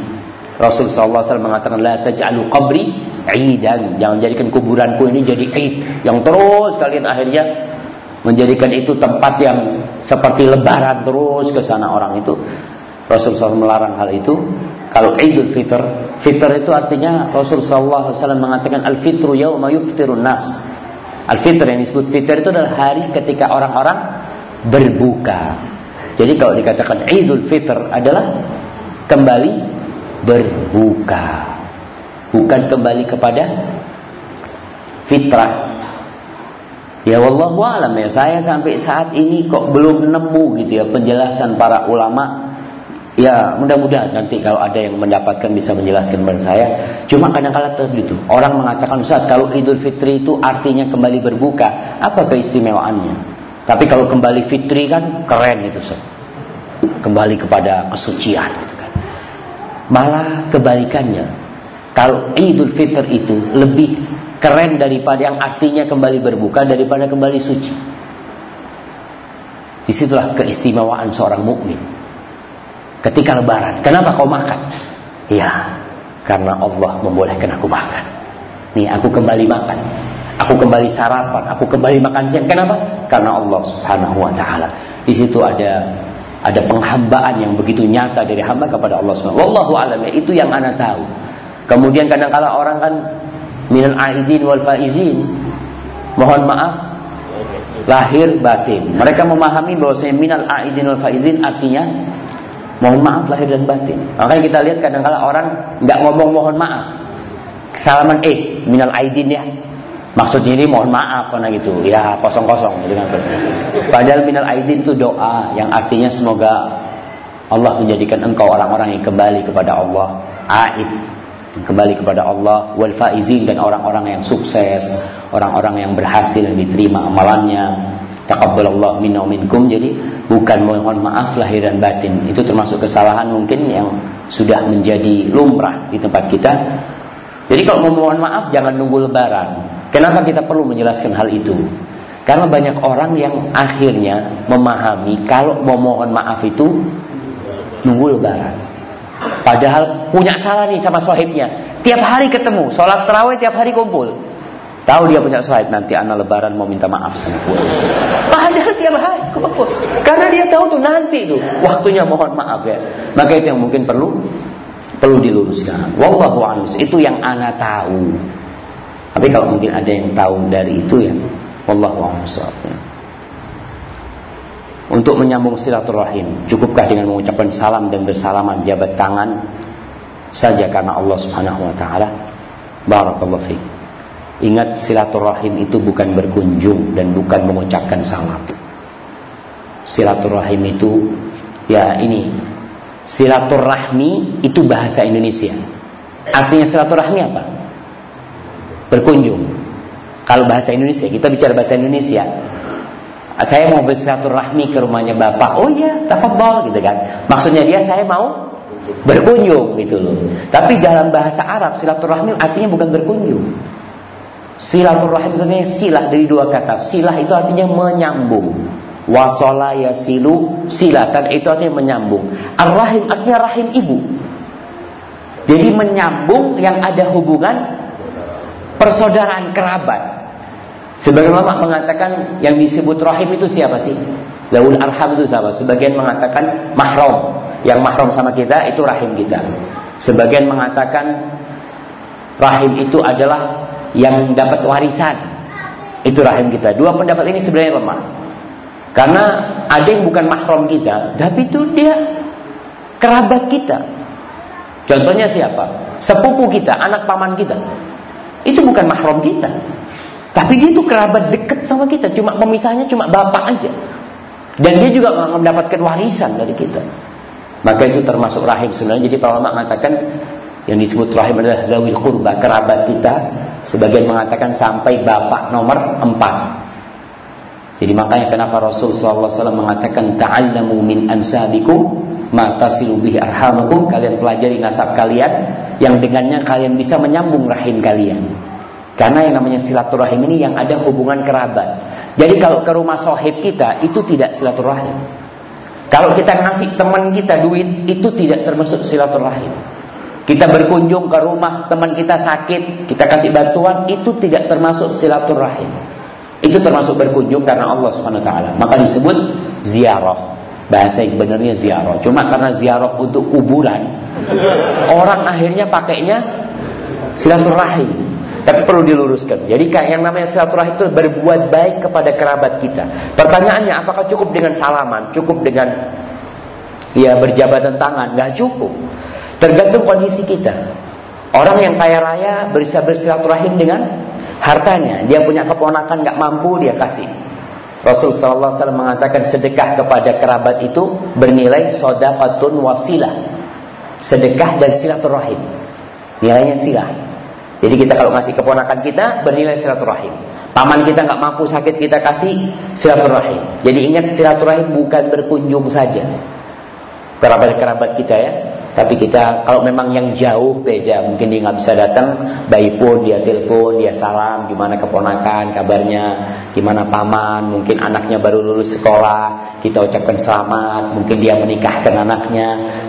Rasul SAW mengatakan la taj'alu qabri idan. Jangan jadikan kuburanku ini jadi id yang terus kalian akhirnya menjadikan itu tempat yang seperti lebaran terus ke sana orang itu. Rasul SAW melarang hal itu. Kalau Idul Fitr, Fitr itu artinya Rasul SAW mengatakan al-fitru yauma yuftirun nas. Al-fitr yang disebut fitr itu adalah hari ketika orang-orang berbuka. Jadi kalau dikatakan Idul Fitr adalah kembali berbuka. Bukan kembali kepada fitrah. Ya wallahu alam ya, saya sampai saat ini kok belum nemu gitu ya penjelasan para ulama. Ya mudah-mudahan nanti kalau ada yang mendapatkan bisa menjelaskan kepada saya. Cuma kadang-kadang -kadang itu orang mengatakan Ustaz kalau Idul Fitri itu artinya kembali berbuka, apa keistimewaannya? Tapi kalau kembali fitri kan keren itu Ustaz. Kembali kepada kesucian gitu kan. Malah kebalikannya. Kalau Idul Fitr itu lebih keren daripada yang artinya kembali berbuka daripada kembali suci. Di situlah keistimewaan seorang mukmin. Ketika lebaran, kenapa kau makan? Ya, karena Allah membolehkan aku makan. Nih, aku kembali makan. Aku kembali sarapan, aku kembali makan siang. Kenapa? Karena Allah Subhanahu wa taala. Di situ ada ada penghambaan yang begitu nyata dari hamba kepada Allah SWT. Wallahu alam ya, itu yang ana tahu. Kemudian kadang-kala orang kan minal aidin wal faizin. Mohon maaf lahir batin. Mereka memahami bahwasanya minal aidin wal faizin artinya mohon maaf lahir dan batin. Makanya kita lihat kadang-kala orang nggak ngomong mohon maaf. Salaman eh minal aidin ya. Maksudnya ini mohon maaf karena gitu. Ya kosong-kosong gitu. Padahal minal aidin itu doa yang artinya semoga Allah menjadikan engkau orang-orang yang kembali kepada Allah. Aid kembali kepada Allah wal faizin dan orang-orang yang sukses, orang-orang yang berhasil yang diterima amalannya. Taqabbalallah minna minkum. Jadi bukan mohon maaf lahir dan batin. Itu termasuk kesalahan mungkin yang sudah menjadi lumrah di tempat kita. Jadi kalau mau mohon maaf jangan nunggu lebaran. Kenapa kita perlu menjelaskan hal itu? Karena banyak orang yang akhirnya memahami kalau mau mohon maaf itu nunggu lebaran. Padahal punya salah nih sama sohibnya. Tiap hari ketemu, sholat terawih tiap hari kumpul. Tahu dia punya sohib nanti anak lebaran mau minta maaf sama gue. Padahal tiap hari kumpul. Karena dia tahu tuh nanti tuh waktunya mohon maaf ya. Maka itu yang mungkin perlu perlu diluruskan. Wallahu a'lam. Itu yang ana tahu. Tapi kalau mungkin ada yang tahu dari itu ya, wallahu a'lam Untuk menyambung silaturahim, cukupkah dengan mengucapkan salam dan bersalaman jabat tangan saja karena Allah Subhanahu wa taala? Barakallahu fiik. Ingat silaturahim itu bukan berkunjung dan bukan mengucapkan salam. Silaturahim itu ya ini silaturahmi itu bahasa Indonesia. Artinya silaturahmi apa? Berkunjung. Kalau bahasa Indonesia, kita bicara bahasa Indonesia. Saya mau bersilaturahmi ke rumahnya bapak. Oh iya, tafadhol gitu kan. Maksudnya dia saya mau berkunjung gitu loh. Tapi dalam bahasa Arab silaturahmi artinya bukan berkunjung. Silaturahim artinya silah dari dua kata. Silah itu artinya menyambung. Wasola yasilu silatan itu artinya menyambung. Ar-rahim artinya rahim ibu. Jadi menyambung yang ada hubungan persaudaraan kerabat. Sebagian ulama mengatakan yang disebut rahim itu siapa sih? Laul arham itu siapa? Sebagian mengatakan mahram. Yang mahram sama kita itu rahim kita. Sebagian mengatakan rahim itu adalah yang dapat warisan. Itu rahim kita. Dua pendapat ini sebenarnya lemah. Karena ada yang bukan mahram kita, tapi itu dia kerabat kita. Contohnya siapa? Sepupu kita, anak paman kita. Itu bukan mahram kita. Tapi dia itu kerabat dekat sama kita. Cuma pemisahnya cuma bapak aja. Dan dia juga mendapatkan warisan dari kita. Maka itu termasuk rahim sebenarnya. Jadi para ulama mengatakan yang disebut rahim adalah zawil kurba, kerabat kita. Sebagian mengatakan sampai bapak nomor empat. Jadi makanya kenapa Rasul SAW mengatakan ta'allamu min ansabikum ma tasilu bihi arhamakum kalian pelajari nasab kalian yang dengannya kalian bisa menyambung rahim kalian. Karena yang namanya silaturahim ini yang ada hubungan kerabat. Jadi kalau ke rumah sohib kita itu tidak silaturahim. Kalau kita ngasih teman kita duit itu tidak termasuk silaturahim. Kita berkunjung ke rumah teman kita sakit, kita kasih bantuan, itu tidak termasuk silaturahim. Itu termasuk berkunjung karena Allah Subhanahu wa taala. Maka disebut ziarah. Bahasa yang benarnya ziarah. Cuma karena ziarah untuk kuburan, orang akhirnya pakainya silaturahim. Tapi perlu diluruskan. Jadi yang namanya silaturahim itu berbuat baik kepada kerabat kita. Pertanyaannya apakah cukup dengan salaman? Cukup dengan ya berjabatan tangan? Gak cukup. Tergantung kondisi kita. Orang yang kaya raya bisa bersilaturahim dengan hartanya. Dia punya keponakan nggak mampu dia kasih. Rasul Wasallam mengatakan sedekah kepada kerabat itu bernilai sodakatun wasilah. Sedekah dan silaturahim. Nilainya silah. Jadi kita kalau ngasih keponakan kita bernilai silaturahim. Paman kita nggak mampu sakit kita kasih silaturahim. Jadi ingat silaturahim bukan berkunjung saja. Kerabat-kerabat kita ya. Tapi kita kalau memang yang jauh beda, mungkin dia nggak bisa datang, bayi pun dia telepon, dia salam, gimana keponakan, kabarnya, gimana paman, mungkin anaknya baru lulus sekolah, kita ucapkan selamat, mungkin dia menikahkan anaknya,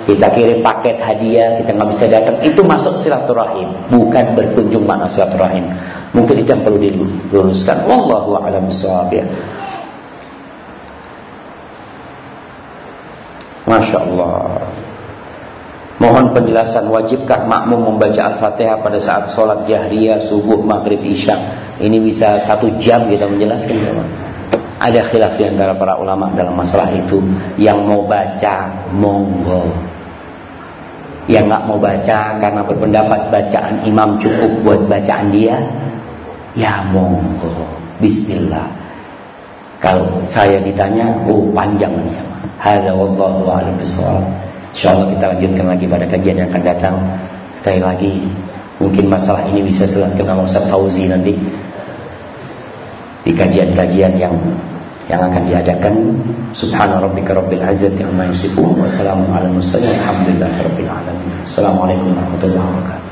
kita kirim paket hadiah, kita nggak bisa datang, itu masuk silaturahim, bukan berkunjung makna silaturahim. Mungkin itu yang perlu diluruskan. Wallahu a'lam bishawab ya. Masya Allah. Mohon penjelasan wajibkah makmum membaca Al-Fatihah pada saat sholat jahriyah, subuh, maghrib, isya. Ini bisa satu jam kita menjelaskan. Ya, Ada khilaf di antara para ulama dalam masalah itu. Yang mau baca, monggo. Yang nggak mau baca karena berpendapat bacaan imam cukup buat bacaan dia, ya monggo. Bismillah. Kalau saya ditanya, oh panjang nih sama. Hada wallahu a'lam. InsyaAllah kita lanjutkan lagi pada kajian yang akan datang. Sekali lagi Mungkin masalah ini bisa jelaskan sama Ustaz Fauzi nanti Di kajian-kajian yang yang akan diadakan. Subhana rabbika rabbil izzati amma yasifun Wassalamu ala mursalin. Alamin. Assalamualaikum warahmatullahi wabarakatuh